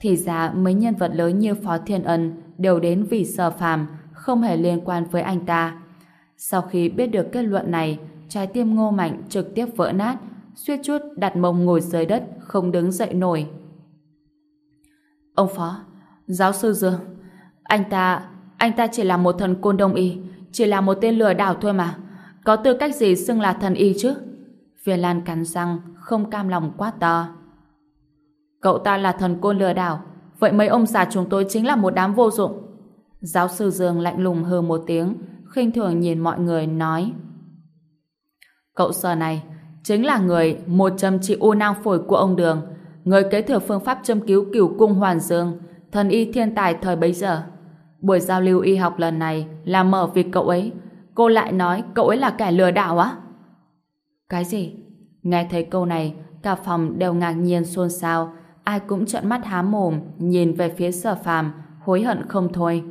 Thì ra mấy nhân vật lớn như Phó Thiên Ân đều đến vì sở phàm, không hề liên quan với anh ta. Sau khi biết được kết luận này, trái tim ngô mạnh trực tiếp vỡ nát, suýt chút đặt mông ngồi dưới đất, không đứng dậy nổi. Ông Phó, giáo sư Dương, anh ta, anh ta chỉ là một thần côn đông y, chỉ là một tên lừa đảo thôi mà. Có tư cách gì xưng là thần y chứ? Viên Lan cắn răng, không cam lòng quá to. Cậu ta là thần côn lừa đảo, vậy mấy ông già chúng tôi chính là một đám vô dụng. Giáo sư Dương lạnh lùng hừ một tiếng, khinh thường nhìn mọi người nói Cậu sở này chính là người một châm trị u nang phổi của ông Đường, người kế thừa phương pháp châm cứu cửu cung hoàn dương, thần y thiên tài thời bấy giờ. Buổi giao lưu y học lần này là mở việc cậu ấy. Cô lại nói cậu ấy là kẻ lừa đảo á? Cái gì? Nghe thấy câu này, cả phòng đều ngạc nhiên xôn xao, ai cũng trợn mắt há mồm, nhìn về phía sở phàm, hối hận không thôi.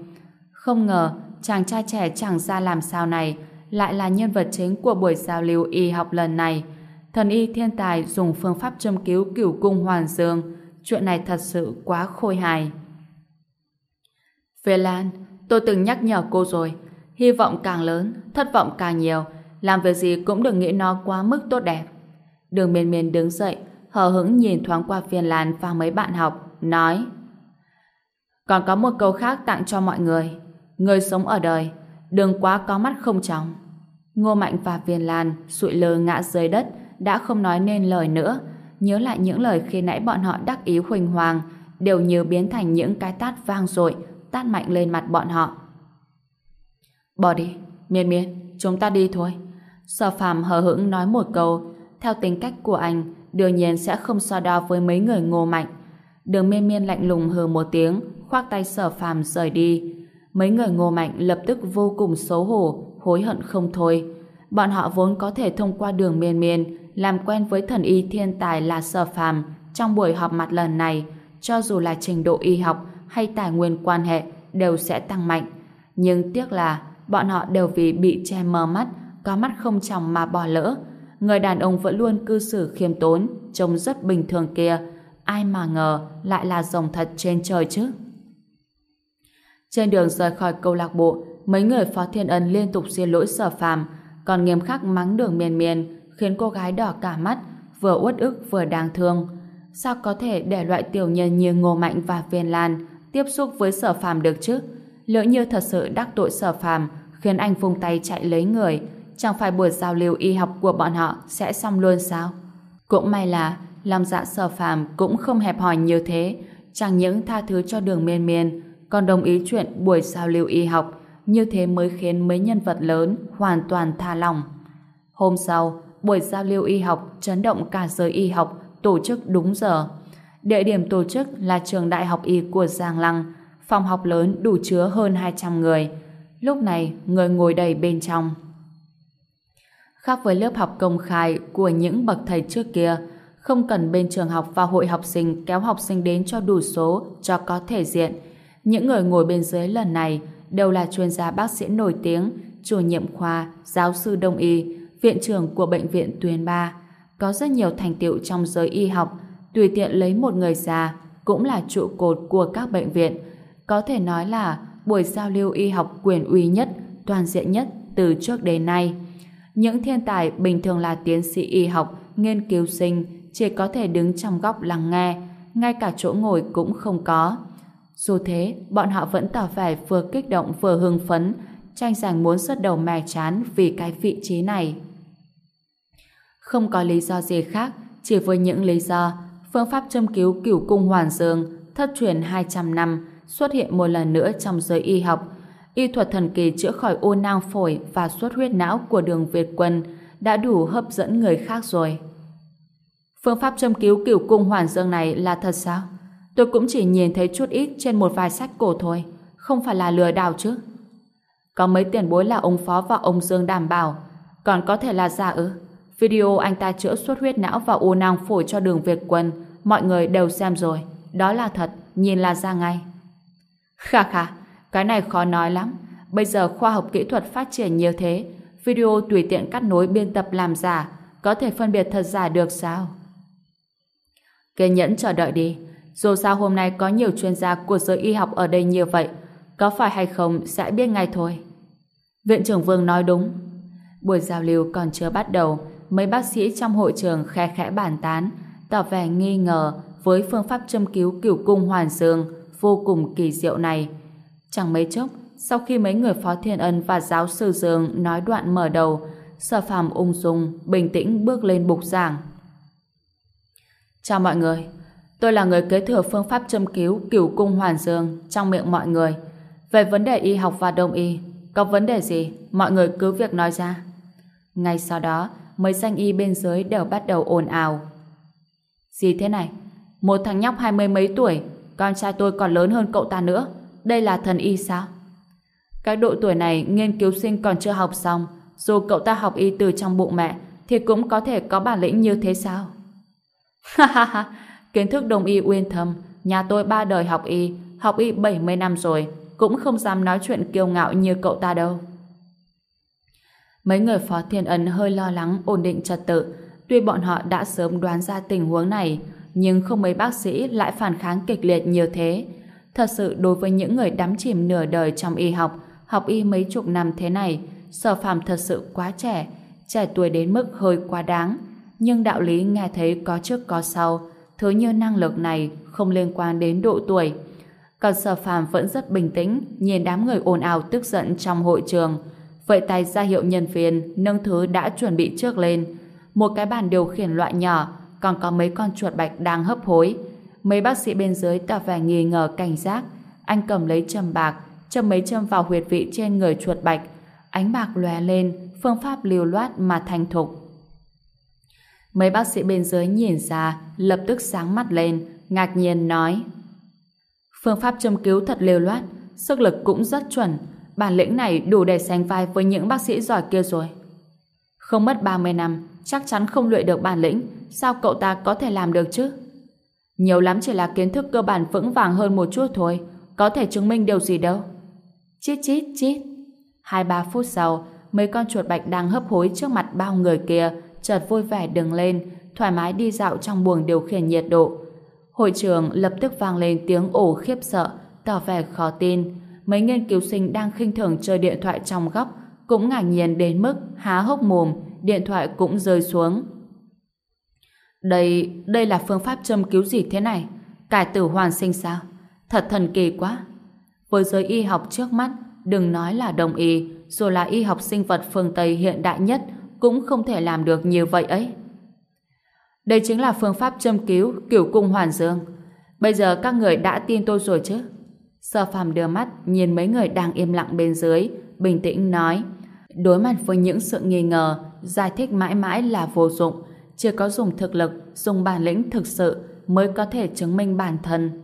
Không ngờ, chàng trai trẻ chẳng ra làm sao này lại là nhân vật chính của buổi giao lưu y học lần này. Thần y thiên tài dùng phương pháp châm cứu cửu cung hoàn dương. Chuyện này thật sự quá khôi hài. Về Lan, tôi từng nhắc nhở cô rồi. Hy vọng càng lớn, thất vọng càng nhiều. Làm việc gì cũng đừng nghĩ nó quá mức tốt đẹp. Đường miền miền đứng dậy, hờ hững nhìn thoáng qua phiền làn và mấy bạn học, nói Còn có một câu khác tặng cho mọi người. Người sống ở đời, đừng quá có mắt không chóng. Ngô Mạnh và Viên Lan sụi lơ ngã dưới đất, đã không nói nên lời nữa. Nhớ lại những lời khi nãy bọn họ đắc ý huỳnh hoàng, đều như biến thành những cái tát vang dội, tát mạnh lên mặt bọn họ. Bỏ đi, miên miên, chúng ta đi thôi. Sở phàm hờ hững nói một câu, theo tính cách của anh, đương nhiên sẽ không so đo với mấy người ngô mạnh. Đường miên miên lạnh lùng hừ một tiếng, khoác tay sở phàm rời đi. Mấy người ngô mạnh lập tức vô cùng xấu hổ, hối hận không thôi. Bọn họ vốn có thể thông qua đường miên miên làm quen với thần y thiên tài là sở phàm trong buổi họp mặt lần này, cho dù là trình độ y học hay tài nguyên quan hệ đều sẽ tăng mạnh. Nhưng tiếc là bọn họ đều vì bị che mờ mắt, có mắt không chồng mà bỏ lỡ. Người đàn ông vẫn luôn cư xử khiêm tốn, trông rất bình thường kia. Ai mà ngờ lại là rồng thật trên trời chứ. Trên đường rời khỏi câu lạc bộ, mấy người Phó Thiên Ân liên tục xin lỗi sở phàm, còn nghiêm khắc mắng đường miền miền, khiến cô gái đỏ cả mắt, vừa uất ức vừa đáng thương. Sao có thể để loại tiểu nhân như Ngô Mạnh và Viên Lan tiếp xúc với sở phàm được chứ? Lỡ như thật sự đắc tội sở phàm khiến anh vung tay chạy lấy người, chẳng phải buổi giao lưu y học của bọn họ sẽ xong luôn sao? Cũng may là lòng dạ sở phàm cũng không hẹp hòi như thế, chẳng những tha thứ cho đường miên miên, còn đồng ý chuyện buổi giao lưu y học, như thế mới khiến mấy nhân vật lớn hoàn toàn tha lòng. Hôm sau, buổi giao lưu y học chấn động cả giới y học tổ chức đúng giờ. Địa điểm tổ chức là trường đại học y của Giang Lăng, phòng học lớn đủ chứa hơn 200 người. Lúc này, người ngồi đầy bên trong. Khác với lớp học công khai của những bậc thầy trước kia, không cần bên trường học và hội học sinh kéo học sinh đến cho đủ số cho có thể diện. Những người ngồi bên dưới lần này đều là chuyên gia bác sĩ nổi tiếng, chủ nhiệm khoa, giáo sư đông y, viện trưởng của bệnh viện tuyến Ba. Có rất nhiều thành tựu trong giới y học, tùy tiện lấy một người già cũng là trụ cột của các bệnh viện. Có thể nói là buổi giao lưu y học quyền uy nhất, toàn diện nhất từ trước đến nay. Những thiên tài bình thường là tiến sĩ y học, nghiên cứu sinh, chỉ có thể đứng trong góc lắng nghe, ngay cả chỗ ngồi cũng không có. Dù thế, bọn họ vẫn tỏ vẻ vừa kích động vừa hưng phấn, tranh giành muốn xuất đầu mè chán vì cái vị trí này. Không có lý do gì khác, chỉ với những lý do phương pháp châm cứu cửu cung hoàn dương thất truyền 200 năm xuất hiện một lần nữa trong giới y học. Y thuật thần kỳ chữa khỏi u nang phổi và xuất huyết não của đường Việt quân đã đủ hấp dẫn người khác rồi. Phương pháp châm cứu cửu cung hoàn dương này là thật sao? Tôi cũng chỉ nhìn thấy chút ít trên một vài sách cổ thôi, không phải là lừa đảo chứ. Có mấy tiền bối là ông Phó và ông Dương đảm bảo, còn có thể là giả ư. Video anh ta chữa xuất huyết não và u nang phổi cho đường Việt quân, mọi người đều xem rồi. Đó là thật, nhìn là ra ngay. Khà khà, cái này khó nói lắm. Bây giờ khoa học kỹ thuật phát triển nhiều thế, video tùy tiện cắt nối biên tập làm giả, có thể phân biệt thật giả được sao? Kiên nhẫn chờ đợi đi. Dù sao hôm nay có nhiều chuyên gia của giới y học ở đây như vậy, có phải hay không sẽ biết ngay thôi. Viện trưởng Vương nói đúng. Buổi giao lưu còn chưa bắt đầu, mấy bác sĩ trong hội trường khe khẽ bàn tán, tỏ vẻ nghi ngờ với phương pháp châm cứu cửu cung hoàn dương vô cùng kỳ diệu này. Chẳng mấy chốc, sau khi mấy người Phó Thiên Ân và giáo sư Dương nói đoạn mở đầu, Sở Phàm ung dung, bình tĩnh bước lên bục giảng. Chào mọi người, tôi là người kế thừa phương pháp châm cứu cửu cung hoàn dương trong miệng mọi người. Về vấn đề y học và đông y, có vấn đề gì, mọi người cứ việc nói ra. Ngay sau đó, mấy danh y bên dưới đều bắt đầu ồn ào. Gì thế này? Một thằng nhóc hai mươi mấy tuổi, con trai tôi còn lớn hơn cậu ta nữa. Đây là thần y sao? Cái độ tuổi này nghiên cứu sinh còn chưa học xong, dù cậu ta học y từ trong bụng mẹ, thì cũng có thể có bản lĩnh như thế sao? Ha ha ha, kiến thức đồng y uyên thâm, nhà tôi ba đời học y, học y 70 năm rồi, cũng không dám nói chuyện kiêu ngạo như cậu ta đâu. Mấy người phó thiên ấn hơi lo lắng ổn định trật tự, tuy bọn họ đã sớm đoán ra tình huống này, nhưng không mấy bác sĩ lại phản kháng kịch liệt như thế. Thật sự đối với những người đắm chìm nửa đời trong y học, học y mấy chục năm thế này, sở phàm thật sự quá trẻ, trẻ tuổi đến mức hơi quá đáng. Nhưng đạo lý nghe thấy có trước có sau, thứ như năng lực này không liên quan đến độ tuổi. Còn sở phàm vẫn rất bình tĩnh, nhìn đám người ồn ào tức giận trong hội trường. Vậy tay ra hiệu nhân viên nâng thứ đã chuẩn bị trước lên. Một cái bàn điều khiển loại nhỏ, còn có mấy con chuột bạch đang hấp hối. Mấy bác sĩ bên dưới tỏ vẻ nghi ngờ cảnh giác. Anh cầm lấy châm bạc, châm mấy châm vào huyệt vị trên người chuột bạch. Ánh bạc lóe lên, phương pháp liều loát mà thành thục. Mấy bác sĩ bên dưới nhìn ra, lập tức sáng mắt lên, ngạc nhiên nói. Phương pháp châm cứu thật liều loát, sức lực cũng rất chuẩn. Bản lĩnh này đủ để sánh vai với những bác sĩ giỏi kia rồi. Không mất 30 năm, chắc chắn không luyện được bản lĩnh, sao cậu ta có thể làm được chứ? Nhiều lắm chỉ là kiến thức cơ bản vững vàng hơn một chút thôi, có thể chứng minh điều gì đâu. Chít chít chít. Hai ba phút sau, mấy con chuột bạch đang hấp hối trước mặt bao người kia, chợt vui vẻ đứng lên, thoải mái đi dạo trong buồng điều khiển nhiệt độ. Hội trường lập tức vang lên tiếng ổ khiếp sợ, tỏ vẻ khó tin. Mấy nghiên cứu sinh đang khinh thường chơi điện thoại trong góc, cũng ngạc nhiên đến mức há hốc mồm, điện thoại cũng rơi xuống. Đây, đây là phương pháp châm cứu gì thế này? Cải tử hoàn sinh sao? Thật thần kỳ quá. Với giới y học trước mắt, đừng nói là đồng y, dù là y học sinh vật phương Tây hiện đại nhất cũng không thể làm được như vậy ấy. Đây chính là phương pháp châm cứu kiểu cung hoàn dương. Bây giờ các người đã tin tôi rồi chứ? Sở phàm đưa mắt nhìn mấy người đang im lặng bên dưới, bình tĩnh nói. Đối mặt với những sự nghi ngờ, giải thích mãi mãi là vô dụng. Chỉ có dùng thực lực, dùng bản lĩnh thực sự mới có thể chứng minh bản thân.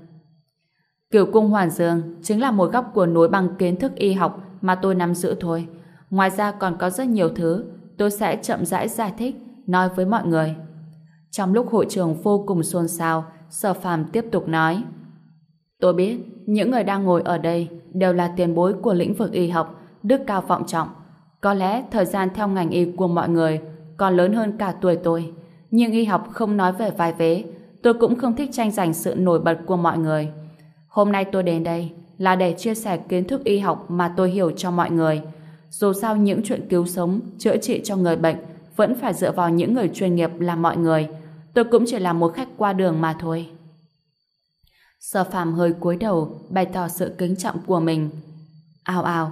Kiểu cung hoàn dương chính là một góc của núi bằng kiến thức y học mà tôi nắm giữ thôi. Ngoài ra còn có rất nhiều thứ tôi sẽ chậm rãi giải thích, nói với mọi người. Trong lúc hội trường vô cùng xôn xao, Sở Phàm tiếp tục nói. Tôi biết, những người đang ngồi ở đây đều là tiền bối của lĩnh vực y học, đức cao vọng trọng. Có lẽ thời gian theo ngành y của mọi người còn lớn hơn cả tuổi tôi. Nhưng y học không nói về vai vế, tôi cũng không thích tranh giành sự nổi bật của mọi người. Hôm nay tôi đến đây là để chia sẻ kiến thức y học mà tôi hiểu cho mọi người. Dù sao những chuyện cứu sống, chữa trị cho người bệnh vẫn phải dựa vào những người chuyên nghiệp là mọi người. Tôi cũng chỉ là một khách qua đường mà thôi. Sở phàm hơi cúi đầu bày tỏ sự kính trọng của mình. Ào ào,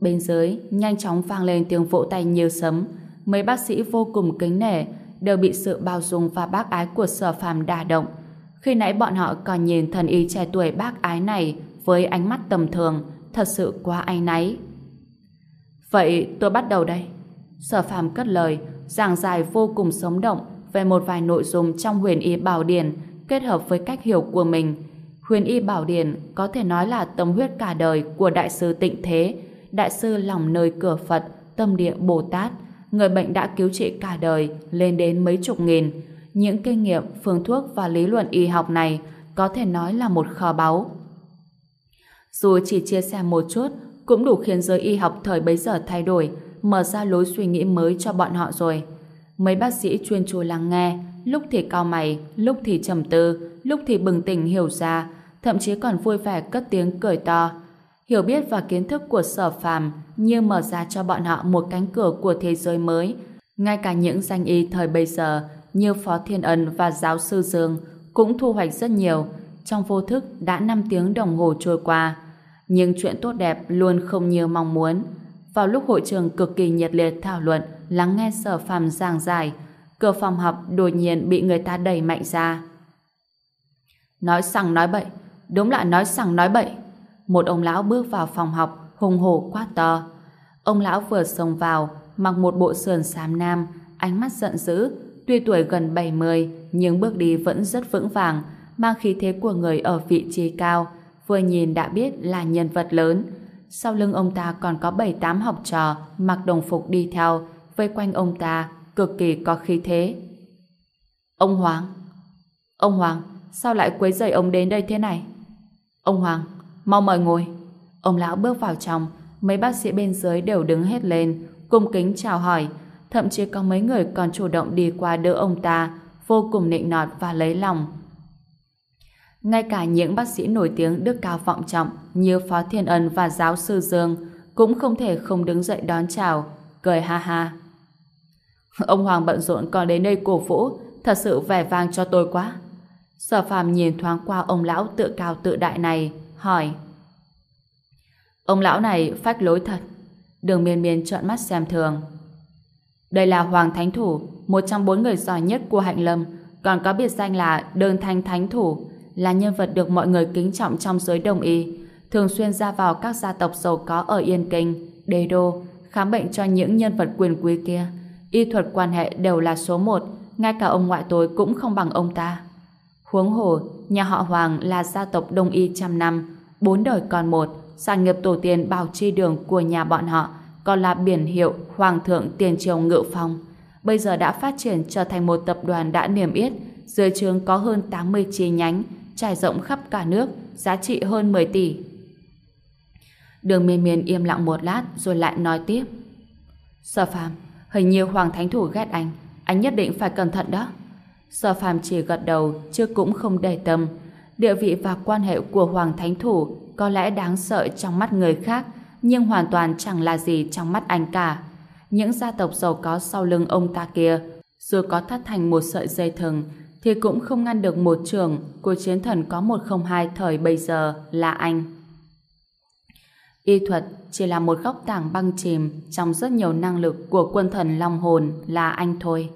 bên dưới nhanh chóng vang lên tiếng vỗ tay như sấm. Mấy bác sĩ vô cùng kính nể đều bị sự bao dung và bác ái của sở phàm đả động. Khi nãy bọn họ còn nhìn thần y trẻ tuổi bác ái này với ánh mắt tầm thường, thật sự quá áy náy. Vậy tôi bắt đầu đây. Sở phàm cất lời, giảng dài vô cùng sống động về một vài nội dung trong huyền y bảo điển kết hợp với cách hiểu của mình. Huyền y bảo điển có thể nói là tâm huyết cả đời của Đại sư Tịnh Thế, Đại sư lòng nơi cửa Phật, tâm địa Bồ Tát, người bệnh đã cứu trị cả đời lên đến mấy chục nghìn. Những kinh nghiệm, phương thuốc và lý luận y học này có thể nói là một kho báu. Dù chỉ chia sẻ một chút, cũng đủ khiến giới y học thời bấy giờ thay đổi, mở ra lối suy nghĩ mới cho bọn họ rồi. Mấy bác sĩ chuyên chú lắng nghe, lúc thì cao mày, lúc thì trầm tư, lúc thì bừng tỉnh hiểu ra, thậm chí còn vui vẻ cất tiếng cười to. Hiểu biết và kiến thức của sở phàm như mở ra cho bọn họ một cánh cửa của thế giới mới. Ngay cả những danh y thời bây giờ như Phó Thiên Ân và Giáo sư Dương cũng thu hoạch rất nhiều. Trong vô thức đã 5 tiếng đồng hồ trôi qua. Nhưng chuyện tốt đẹp luôn không như mong muốn. Vào lúc hội trường cực kỳ nhiệt liệt thảo luận, lắng nghe sở phàm giảng giải, cửa phòng học đột nhiên bị người ta đẩy mạnh ra. Nói sằng nói bậy, đúng là nói sằng nói bậy. Một ông lão bước vào phòng học, hùng hổ quát to. Ông lão vừa xông vào, mặc một bộ sườn xám nam, ánh mắt giận dữ, tuy tuổi gần 70, nhưng bước đi vẫn rất vững vàng, mang khí thế của người ở vị trí cao, vừa nhìn đã biết là nhân vật lớn. Sau lưng ông ta còn có 7-8 học trò mặc đồng phục đi theo, vây quanh ông ta, cực kỳ có khí thế. Ông Hoàng! Ông Hoàng, sao lại quấy rầy ông đến đây thế này? Ông Hoàng, mau mời ngồi. Ông lão bước vào trong, mấy bác sĩ bên dưới đều đứng hết lên, cung kính chào hỏi, thậm chí có mấy người còn chủ động đi qua đỡ ông ta, vô cùng nịnh nọt và lấy lòng. Ngay cả những bác sĩ nổi tiếng đức cao vọng trọng như Phó Thiên Ân và giáo sư Dương cũng không thể không đứng dậy đón chào, cười ha ha. Ông Hoàng bận rộn còn đến đây cổ vũ, thật sự vẻ vang cho tôi quá. Sở phàm nhìn thoáng qua ông lão tự cao tự đại này, hỏi. Ông lão này phách lối thật. Đường miên miên trợn mắt xem thường. Đây là Hoàng Thánh Thủ, một trong bốn người giỏi nhất của Hạnh Lâm, còn có biệt danh là Đơn Thanh Thánh Thủ, là nhân vật được mọi người kính trọng trong giới đồng y, thường xuyên ra vào các gia tộc giàu có ở Yên Kinh, Đế Đô, khám bệnh cho những nhân vật quyền quý kia. Y thuật quan hệ đều là số một, ngay cả ông ngoại tôi cũng không bằng ông ta. Huống hồ, nhà họ Hoàng là gia tộc đông y trăm năm, bốn đời còn một, sản nghiệp tổ tiên bảo chi đường của nhà bọn họ, còn là biển hiệu Hoàng thượng Tiền Triều Ngự Phong. Bây giờ đã phát triển trở thành một tập đoàn đã niềm yết, dưới trường có hơn 80 chi nhánh, trải rộng khắp cả nước, giá trị hơn 10 tỷ. Đường miên miên im lặng một lát rồi lại nói tiếp. Sở phàm, hình như Hoàng Thánh Thủ ghét anh, anh nhất định phải cẩn thận đó. Sở phàm chỉ gật đầu, chứ cũng không để tâm. Địa vị và quan hệ của Hoàng Thánh Thủ có lẽ đáng sợ trong mắt người khác, nhưng hoàn toàn chẳng là gì trong mắt anh cả. Những gia tộc giàu có sau lưng ông ta kia Dù có thắt thành một sợi dây thừng, thì cũng không ngăn được một trường của chiến thần có 102 thời bây giờ là anh. Y thuật chỉ là một góc tảng băng chìm trong rất nhiều năng lực của quân thần Long Hồn là anh thôi.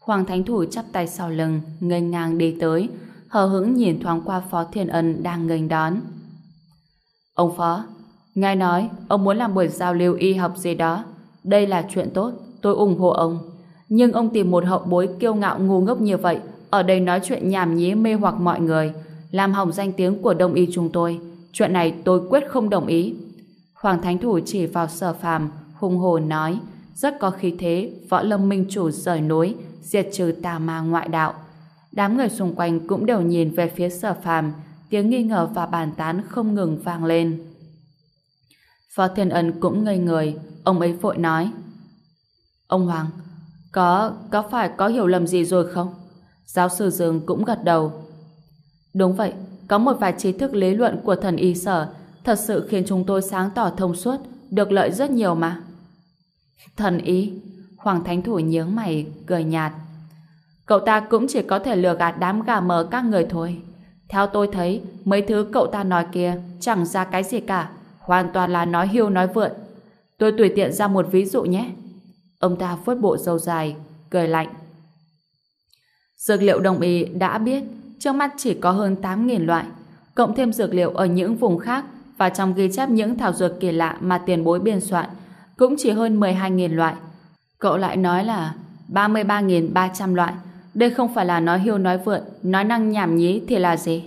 Hoàng Thánh Thủ chắp tay sau lưng, nghênh ngang đi tới, hờ hững nhìn thoáng qua Phó Thiên Ân đang nghênh đón. Ông Phó, ngài nói ông muốn làm buổi giao lưu y học gì đó. Đây là chuyện tốt, tôi ủng hộ ông. Nhưng ông tìm một hậu bối kiêu ngạo ngu ngốc như vậy ở đây nói chuyện nhảm nhí mê hoặc mọi người, làm hỏng danh tiếng của đông y chúng tôi. Chuyện này tôi quyết không đồng ý. Hoàng Thánh Thủ chỉ vào sở phàm, hung hồ nói, rất có khí thế, võ lâm minh chủ rời núi, diệt trừ tà ma ngoại đạo. Đám người xung quanh cũng đều nhìn về phía sở phàm, tiếng nghi ngờ và bàn tán không ngừng vang lên. Phó Thiên Ân cũng ngây người, ông ấy vội nói. Ông Hoàng, có, có phải có hiểu lầm gì rồi không? Giáo sư Dương cũng gật đầu. Đúng vậy, có một vài trí thức lý luận của thần y sở thật sự khiến chúng tôi sáng tỏ thông suốt, được lợi rất nhiều mà. Thần ý, Hoàng Thánh Thủ nhướng mày, cười nhạt. Cậu ta cũng chỉ có thể lừa gạt đám gà mờ các người thôi. Theo tôi thấy, mấy thứ cậu ta nói kia chẳng ra cái gì cả, hoàn toàn là nói hiu nói vượn. Tôi tùy tiện ra một ví dụ nhé. Ông ta phớt bộ dâu dài, cười lạnh. Dược liệu đồng y đã biết trước mắt chỉ có hơn 8.000 loại, cộng thêm dược liệu ở những vùng khác và trong ghi chép những thảo dược kỳ lạ mà tiền bối biên soạn cũng chỉ hơn 12.000 loại. Cậu lại nói là 33.300 loại. Đây không phải là nói hiêu nói vượn, nói năng nhảm nhí thì là gì?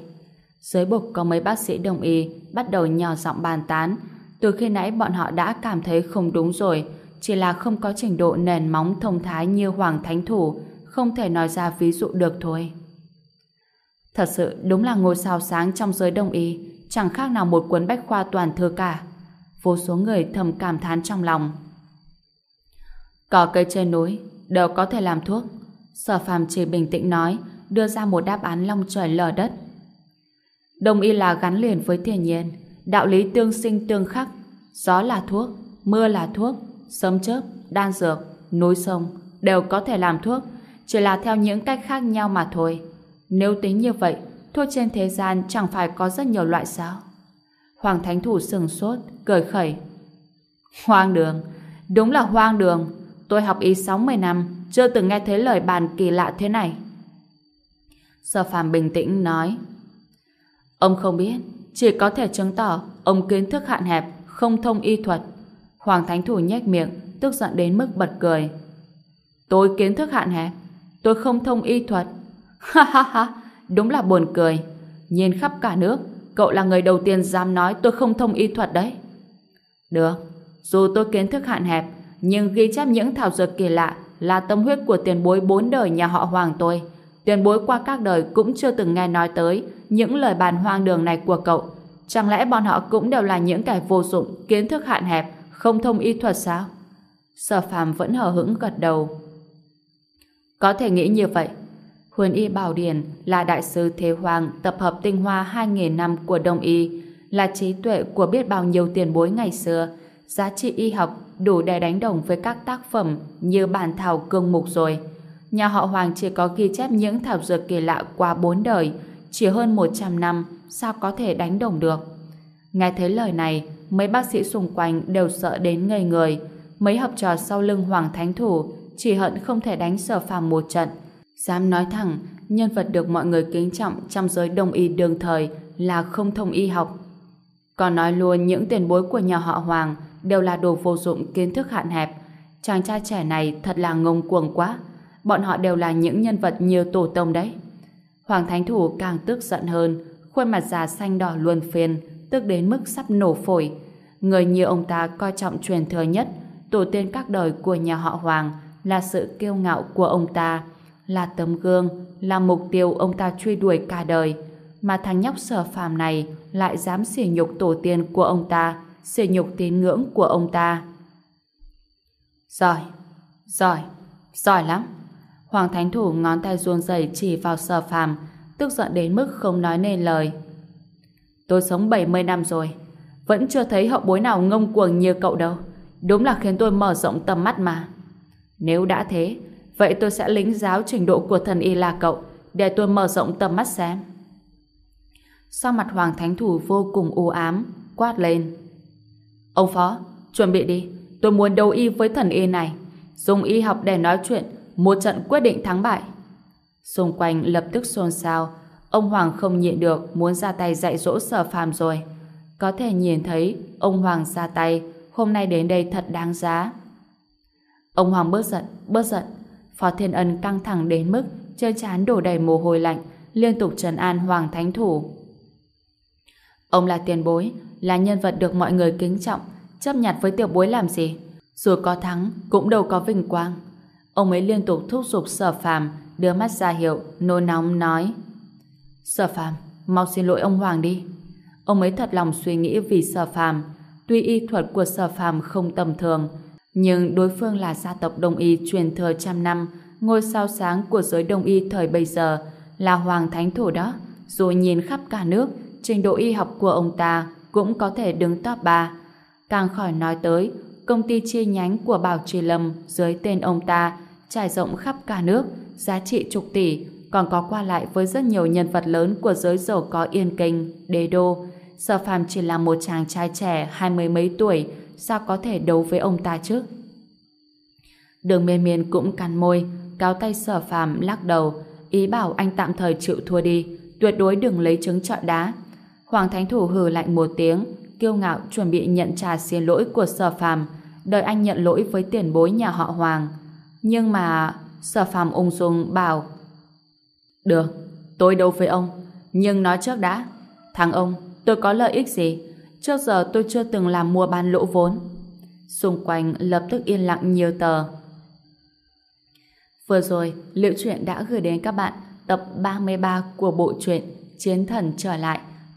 Dưới bục có mấy bác sĩ đồng ý bắt đầu nhỏ giọng bàn tán. Từ khi nãy bọn họ đã cảm thấy không đúng rồi, chỉ là không có trình độ nền móng thông thái như Hoàng Thánh Thủ, không thể nói ra ví dụ được thôi. Thật sự đúng là ngôi sao sáng trong giới đông y, chẳng khác nào một cuốn bách khoa toàn thư cả. Vô số người thầm cảm thán trong lòng. Cỏ cây trên núi đều có thể làm thuốc. Sở phàm chỉ bình tĩnh nói, đưa ra một đáp án long trời lở đất. Đông y là gắn liền với thiên nhiên, đạo lý tương sinh tương khắc. Gió là thuốc, mưa là thuốc, sấm chớp, đan dược, núi sông đều có thể làm thuốc, chỉ là theo những cách khác nhau mà thôi. Nếu tính như vậy, thuốc trên thế gian chẳng phải có rất nhiều loại sao? Hoàng Thánh Thủ sừng sốt, cười khẩy. Hoang đường, đúng là hoang đường. Tôi học y 60 năm, chưa từng nghe thấy lời bàn kỳ lạ thế này. Sở phàm bình tĩnh nói. Ông không biết, chỉ có thể chứng tỏ ông kiến thức hạn hẹp, không thông y thuật. Hoàng Thánh Thủ nhếch miệng, tức giận đến mức bật cười. Tôi kiến thức hạn hẹp, tôi không thông y thuật. Ha ha ha, đúng là buồn cười. Nhìn khắp cả nước, cậu là người đầu tiên dám nói tôi không thông y thuật đấy. Được, dù tôi kiến thức hạn hẹp, nhưng ghi chép những thảo dược kỳ lạ là tâm huyết của tiền bối bốn đời nhà họ Hoàng tôi. Tiền bối qua các đời cũng chưa từng nghe nói tới những lời bàn hoang đường này của cậu. Chẳng lẽ bọn họ cũng đều là những kẻ vô dụng, kiến thức hạn hẹp, không thông y thuật sao? Sở phàm vẫn hờ hững gật đầu. Có thể nghĩ như vậy. Huyền Y Bảo Điền là đại sư Thế Hoàng tập hợp tinh hoa 2.000 năm của Đông Y, là trí tuệ của biết bao nhiêu tiền bối ngày xưa, giá trị y học đủ để đánh đồng với các tác phẩm như bản thảo cương mục rồi. Nhà họ Hoàng chỉ có ghi chép những thảo dược kỳ lạ qua bốn đời, chỉ hơn 100 năm, sao có thể đánh đồng được. Nghe thấy lời này, mấy bác sĩ xung quanh đều sợ đến ngây người. Mấy học trò sau lưng Hoàng Thánh Thủ chỉ hận không thể đánh sở phàm một trận. Dám nói thẳng, nhân vật được mọi người kính trọng trong giới đông y đương thời là không thông y học. Còn nói luôn những tiền bối của nhà họ Hoàng đều là đồ vô dụng kiến thức hạn hẹp. Chàng trai trẻ này thật là ngông cuồng quá. Bọn họ đều là những nhân vật nhiều tổ tông đấy. Hoàng Thánh Thủ càng tức giận hơn, khuôn mặt già xanh đỏ luân phiên, tức đến mức sắp nổ phổi. Người như ông ta coi trọng truyền thừa nhất, tổ tiên các đời của nhà họ Hoàng, là sự kiêu ngạo của ông ta, là tấm gương, là mục tiêu ông ta truy đuổi cả đời. Mà thằng nhóc sở phàm này lại dám sỉ nhục tổ tiên của ông ta, sỉ nhục tín ngưỡng của ông ta. Giỏi, giỏi, giỏi lắm. Hoàng Thánh Thủ ngón tay ruông rẩy chỉ vào sở phàm, tức giận đến mức không nói nên lời. Tôi sống 70 năm rồi, vẫn chưa thấy hậu bối nào ngông cuồng như cậu đâu. Đúng là khiến tôi mở rộng tầm mắt mà. Nếu đã thế, Vậy tôi sẽ lính giáo trình độ của thần y là cậu, để tôi mở rộng tầm mắt xem. Sau mặt Hoàng Thánh Thủ vô cùng u ám, quát lên. Ông Phó, chuẩn bị đi, tôi muốn đấu y với thần y này. Dùng y học để nói chuyện, một trận quyết định thắng bại. Xung quanh lập tức xôn xao, ông Hoàng không nhịn được muốn ra tay dạy dỗ sở phàm rồi. Có thể nhìn thấy ông Hoàng ra tay, hôm nay đến đây thật đáng giá. Ông Hoàng bớt giận, bớt giận. Phó Thiên Ân căng thẳng đến mức chơi chán đổ đầy mồ hôi lạnh, liên tục trấn an Hoàng Thánh Thủ. Ông là tiền bối, là nhân vật được mọi người kính trọng, chấp nhặt với tiểu bối làm gì? Dù có thắng, cũng đâu có vinh quang. Ông ấy liên tục thúc giục sở phàm, đưa mắt ra hiệu, nôn nóng nói. Sở phàm, mau xin lỗi ông Hoàng đi. Ông ấy thật lòng suy nghĩ vì sở phàm. Tuy y thuật của sở phàm không tầm thường, nhưng đối phương là gia tộc Đông Y truyền thừa trăm năm, ngôi sao sáng của giới Đông Y thời bây giờ, là Hoàng Thánh Thủ đó. Rồi nhìn khắp cả nước, trình độ y học của ông ta cũng có thể đứng top 3. Càng khỏi nói tới, công ty chi nhánh của Bảo Trì Lâm dưới tên ông ta trải rộng khắp cả nước, giá trị chục tỷ, còn có qua lại với rất nhiều nhân vật lớn của giới giàu có yên kinh, đế đô. Sở phàm chỉ là một chàng trai trẻ hai mươi mấy tuổi, sao có thể đấu với ông ta chứ? Đường miên miên cũng cắn môi, cáo tay sở phàm lắc đầu, ý bảo anh tạm thời chịu thua đi, tuyệt đối đừng lấy trứng trọi đá. Hoàng Thánh Thủ hừ lạnh một tiếng, kiêu ngạo chuẩn bị nhận trà xin lỗi của sở phàm, đợi anh nhận lỗi với tiền bối nhà họ Hoàng. Nhưng mà sở phàm ung dung bảo Được, tôi đâu với ông, nhưng nói trước đã. Thằng ông, tôi có lợi ích gì? Trước giờ tôi chưa từng làm mua bán lỗ vốn. Xung quanh lập tức yên lặng nhiều tờ. Vừa rồi, Liệu Truyện đã gửi đến các bạn tập 33 của bộ truyện Chiến Thần Trở Lại.